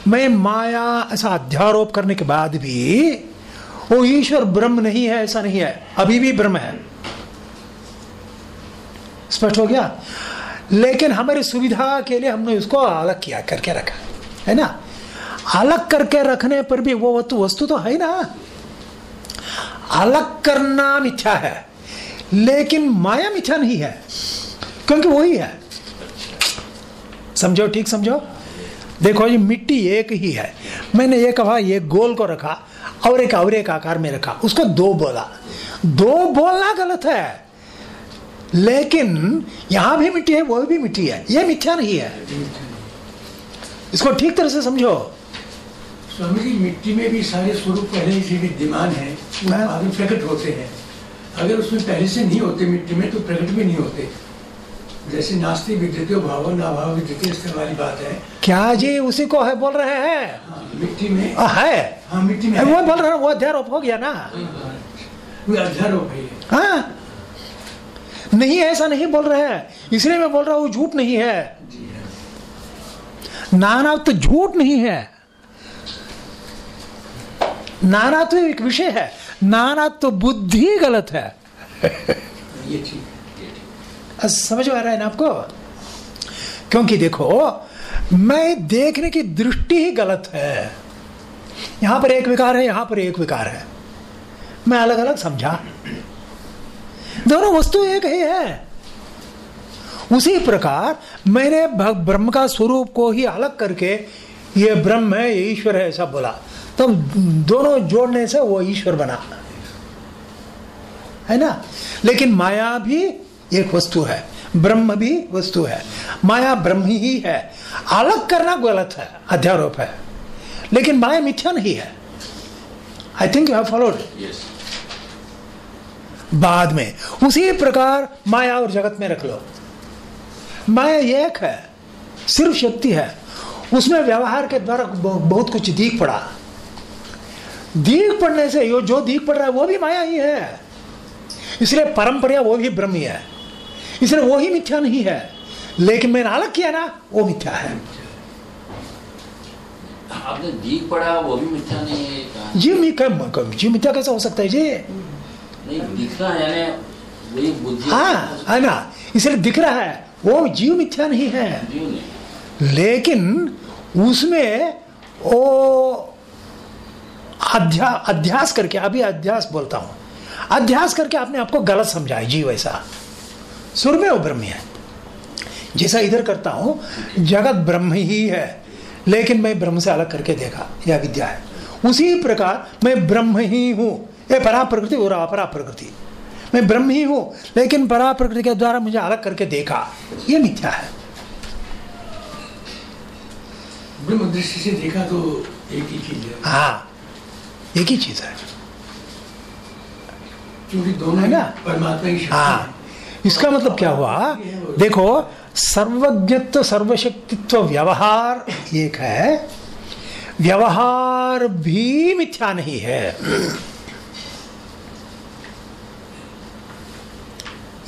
मैं माया ऐसा अध्यारोप करने के बाद भी वो ईश्वर, ब्रह्म नहीं है, ऐसा नहीं है। अभी भी ब्रह्म है। स्पष्ट हो गया? लेकिन हमारी सुविधा के लिए हमने उसको अलग किया, करके रखा, है ना? अलग करके रखने पर भी वो वस्तु वस्तु तो है ना। अलग करना मिथ्या है, लेकिन माया मिथ्या नहीं है, क्योंकि वही है। समझो ठीक समझो? देखो ये मिट्टी एक ही है। मैंने ये कहा ये गोल को रखा और एक और एक आकार में रखा। उसको दो बोला। दो बोलना गलत है। लेकिन यहाँ भी मिट्टी है वो भी मिट्टी है। ये मिथ्या नहीं है। इसको ठीक तरह से समझो। स्वामी जी मिट्टी में भी सारे स्वरूप पहले से विद्यमान है हाँ। प्रकट होते हैं। अगर उसमें पहले से नहीं होते मिट्टी में तो प्रकट भी नहीं होते। जैसे नास्ती विद्यते भाव ना भाव विद्यते वाली बात है। क्या जी उसी को है बोल रहे हैं? हाँ, मिट्टी में। आ, है। हाँ मिट्टी में वो है। बोल रहे हैं वो अध्यारोप हो गया ना। वो अध्यारोप है। हाँ। नहीं ऐसा नहीं बोल रहे हैं। इसलिए मैं बोल रहा हूँ झूठ नहीं है। नाना तो झूठ नहीं है। नाना तो एक विषय है। नाना तो बुद्धि गलत है। ये ठीक। है समझ आ रहा है ना आपको? क्योंकि देखो, मैं देखने की दृष्टि ही गलत है। यहाँ पर एक विकार है, यहाँ पर एक विकार है। मैं अलग अलग समझा। दोनों वस्तु एक ही है। उसी प्रकार, मैंने ब्रह्म का स्वरूप को ही अलग करके, ये ब्रह्म है, ये ईश्वर है ऐसा बोला। तब दोनों जोड़ने से वो ईश्वर बना। है ना? लेकिन माया भी एक वस्तु है। ब्रह्म भी वस्तु है। माया ब्रह्म ही है। अलग करना गलत है अध्यारोप है। लेकिन माया मिथ्या नहीं है। I think you have followed बाद में उसी प्रकार माया और जगत में रख लो। माया एक है सिर्फ़ शक्ति है। उसमें व्यवहार के द्वारा बहुत कुछ दीख पड़ा। दीख पड़ने से यो जो दीख पड़ रहा है वो भी माया ही है। इसलिए परंपरा वो भी ब्रह्म ही है। इसलिए वो ही मिथ्या नहीं है। लेकिन मैंने अलग किया ना वो मिथ्या है। आपने दीख पड़ा वो भी मिथ्या नहीं है जी मी कम जी मिथ्या कैसा हो सकता है जी? नहीं दिखना यानी बुद्धि हाँ है ना? इसलिए दिख रहा है वो जीव मिथ्या नहीं है। नहीं लेकिन उसमें वो अध्या अध्यास करके अभी अध्यास बोलता हूँ। अध्यास करके आपने आपको गलत समझा है जीव ऐसा सुर में वो ब्रह्म है। जैसा इधर करता हूँ जगत ब्रह्म ही है। लेकिन मैं ब्रह्म से अलग करके देखा यह विद्या है। उसी प्रकार मैं ब्रह्म ही हूँ। ये परा प्रकृति और अपरा प्रकृति मैं ब्रह्म ही हूँ लेकिन परा प्रकृति के द्वारा मुझे अलग करके देखा यह मिथ्या है। ब्रह्म दृष्टि से देखा तो एक ही चीज़ है। हाँ एक ही चीज़ है। क्योंकि दोनों है ना? परमात्मा की हाँ। है। इसका मतलब क्या हुआ? देखो, सर्वज्ञत्व, सर्वशक्तित्व व्यवहार एक है। व्यवहार भी मिथ्या नहीं है।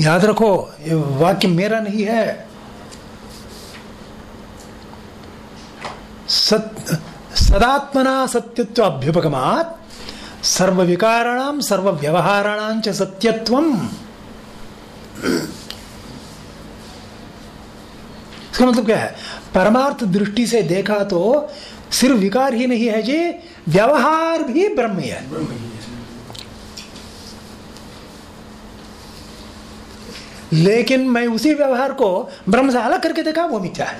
याद रखो, ये वाक्य मेरा नहीं है। सत, सदात्मना सत्यत्व अभ्युपगमात सर्व विकाराणाम सर्व व्यवहाराणाम च सत्यत्वम। *clears throat* इसका मतलब क्या है? परमार्थ दृष्टि से देखा तो सिर्फ़ विकार ही नहीं है जी, व्यवहार भी ब्रह्म ही लेकिन मैं उसी व्यवहार को ब्रह्म से अलग करके देखा, वो मिथ्या है।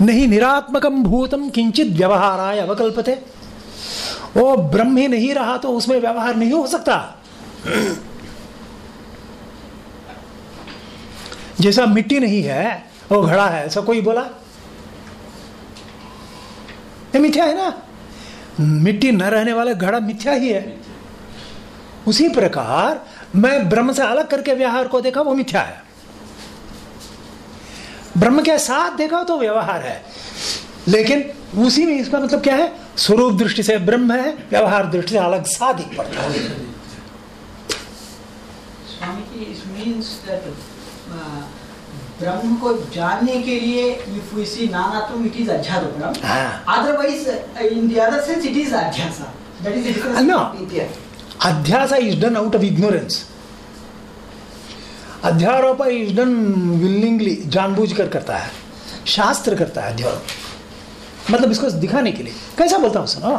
नहीं निरात्मकम भूतम किंचित व्यवहार व्यवहाराय अवकल्पते। वो ब्रह्म ही नहीं रहा तो उसमें व्यवहार नहीं हो सकता। *coughs* जैसा मिट्टी नहीं है, वो घड़ा है। ऐसा कोई बोला? ये मिथ्या है ना? मिट्टी न रहने वाला घड़ा मिथ्या ही है। उसी प्रकार मैं ब्रह्म से अलग करके व्यवहार को देखा, वो मिथ्या है। ब्रह्म के साथ देखा तो व्यवहार है। लेकिन उसी में इसका मतलब क्या है? स्वरूप दृष्टि से ब्रह्म है, व्यवहार दृष्टि से अलग सा दिख पड़ता है Swami ji it means that uh, ब्रह्म को जानने के लिए if we see नानात्म it is अध्यात्म हाँ। otherwise uh, in the other sense it is adhyasa that is the difference No. between there. अध्यास is done out of ignorance अध्यारोप is done willingly जानबूझकर करता है। शास्त्र करता है अध्यारोप। मतलब इसको दिखाने के लिए। कैसा बोलता हूँ सुनो।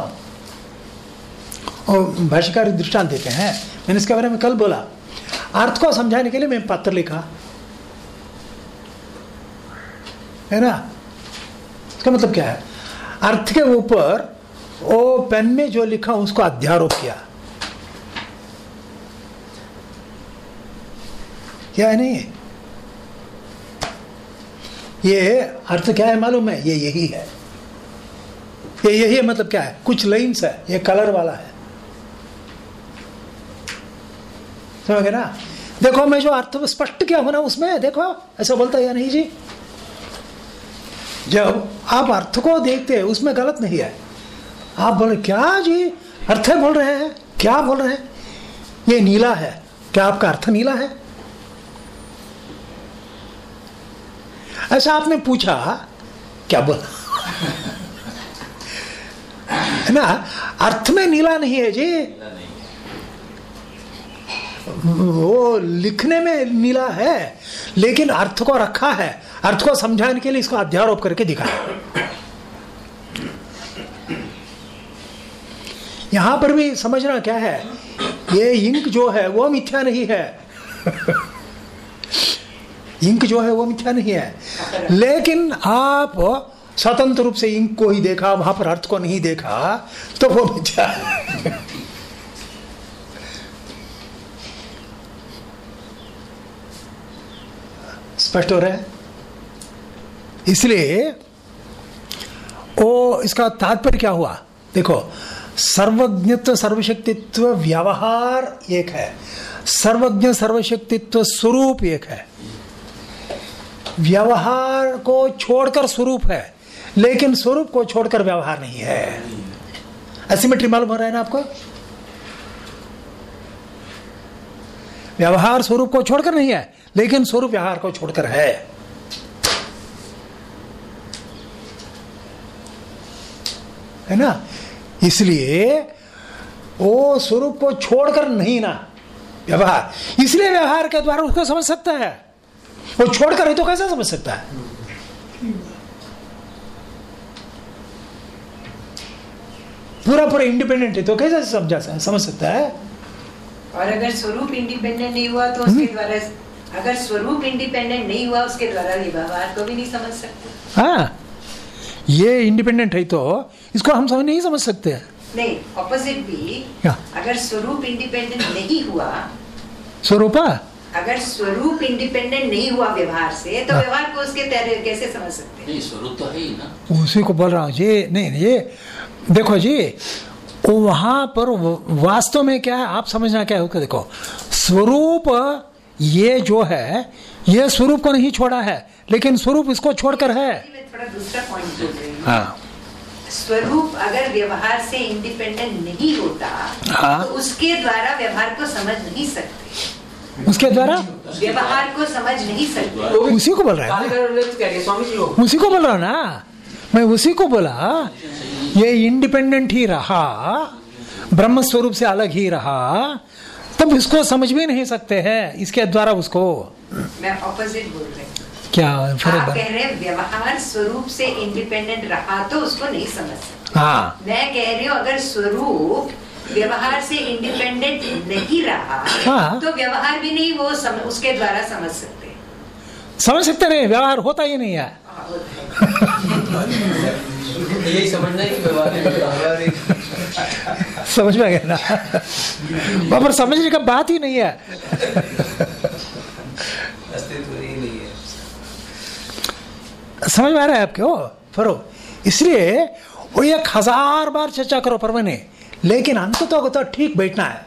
और भाष्यकारी दृष्टांत देते हैं। मैंने इसके बारे में कल बोला। अर्थ को समझाने के लिए मैं पत्र लिखा। है ना? इसका मतलब क्या है? अर्थ के ऊपर वो पेन में जो लिखा, उसको अध्यारोप किया। क्या है नहीं? ये अर्थ क्या है मालूम है? ये यही है। ये यही है मतलब क्या है? कुछ लाइंस है, ये कलर वाला है। समझ गए ना देखो, मैं जो अर्थ स्पष्ट किया होना उसमें, देखो, ऐसा बोलता या नहीं जी? जब आप अर्थ को देखते हैं, उसमें गलत नहीं है। आप बोले, क्या जी? अर्थ बोल रहे हैं? क्या बोल रहे हैं? ये नीला है। क्या आपका अर्थ नीला है? ऐसा आपने पूछा, क्या बोला? *laughs* है ना? अर्थ में नीला नहीं है जी। वो लिखने में नीला है, लेकिन अर्थ को रखा है। अर्थ को समझाने के लिए इसको अध्यारोप करके दिखाया यहाँ पर भी समझना क्या है? ये इंक जो है, वो मिथ्या नहीं है। इंक जो है, वो मिथ्या नहीं है। लेकिन आप स्वतंत्र रूप से इंक को ही देखा, वहाँ पर अर्थ को नहीं देखा तो वो मिथ्या है। स्पष्ट हो रहा है इसलिए वो इसका तात्पर्य क्या हुआ? देखो, सर्वज्ञत्व, सर्वशक्तित्व, व्यवहार एक है। सर्वज्ञ, सर्वशक्तित्व, स्वरूप एक है। व्यवहार को छोड़कर स्वरूप है, लेकिन स्वरूप को छोड़कर व्यवहार नहीं है। एसिमेट्री मालूम हो रहा है ना आपको? व्यवहार स्वरूप को छोड़कर नहीं है, लेकिन स्वरूप व्यवहार को छोड़कर है। है ना? इसलिए वो स्वरूप को छोड़कर नहीं ना, व्यवहार। इसलिए व्यवहार के द्वारा उसको समझ सकता है। वो छोड़कर है तो कैसे समझ सकता है? पूरा पूरा इंडिपेंडेंट है तो कैसे समझा समझ सकता है? और अगर स्वरूप इंडिपेंडेंट नहीं हुआ तो उसके द्वारा अगर स्वरूप इंडिपेंडेंट नहीं हुआ उसके द्वारा व्यवहार को भी नहीं समझ सकते। हाँ ये इंडिपेंडेंट है तो इसको हम समझ नहीं समझ सकते। नहीं ऑपोजिट भी? अगर स्वरूप इंडिपेंडेंट नहीं हुआ स्वरूपा? अगर स्वरूप इंडिपेंडेंट नहीं हुआ व्यवहार से तो हाँ। व्यवहार को उसके तहत कैसे समझ सकते हैं? नहीं स्वरूप तो है ही ना। उसी को बोल रहा हूँ जी नहीं नहीं, ये देखो जी वहाँ पर वास्तव में क्या है? आप समझना क्या होगा देखो। स्वरूप ये जो है ये स्वरूप को नहीं छोड़ा है लेकिन स्वरूप इसको छोड़कर है। मैं थोड़ा दूसरा पॉइंट बोल रही हूँ। हाँ। स्वरूप अगर व्यवहार से इंडिपेंडेंट नहीं होता हाँ। तो उसके द्वारा व्यवहार को समझ नहीं सकते। उसके द्वारा? व्यवहार को समझ नहीं सकते। तो उसी को बोल रहा है है, उसी को बोल रहा हूँ ना? मैं उसी को बोला ये इंडिपेंडेंट ही रहा ब्रह्म स्वरूप से अलग ही रहा तब इसको समझ भी नहीं सकते हैं इसके द्वारा उसको मैं ऑपोजिट बोल रही क्या आप कह रहे हैं व्यवहार स्वरूप से इंडिपेंडेंट रहा तो उसको नहीं समझ सकते। हाँ। मैं कह रही हूँ अगर स्वरूप व्यवहार से इंडिपेंडेंट नहीं रहा हाँ। तो व्यवहार भी नहीं वो सम, उसके द्वारा समझ सकते। समझ सकते नहीं व्यवहार होता ही नहीं है। यही समझ में गया ना? पर समझने का बात ही नहीं है। समझ में आ रहा है आपके? फरो इसलिए वो एक हज़ार बार चर्चा करो पर मैंने लेकिन अंत तो, तो ठीक बैठना है।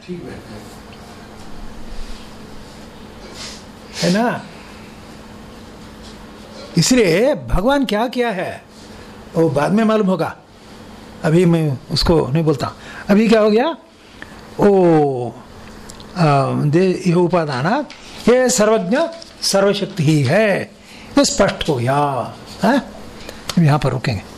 है ना? इसलिए भगवान क्या किया है? वो बाद में मालूम होगा। अभी मैं उसको नहीं बोलता। अभी क्या हो गया? ओ दे उपादान ये सर्वज्ञ, सर्वशक्ति ही है। ये स्पष्ट हो गया। है? यहाँ पर रुकेंगे।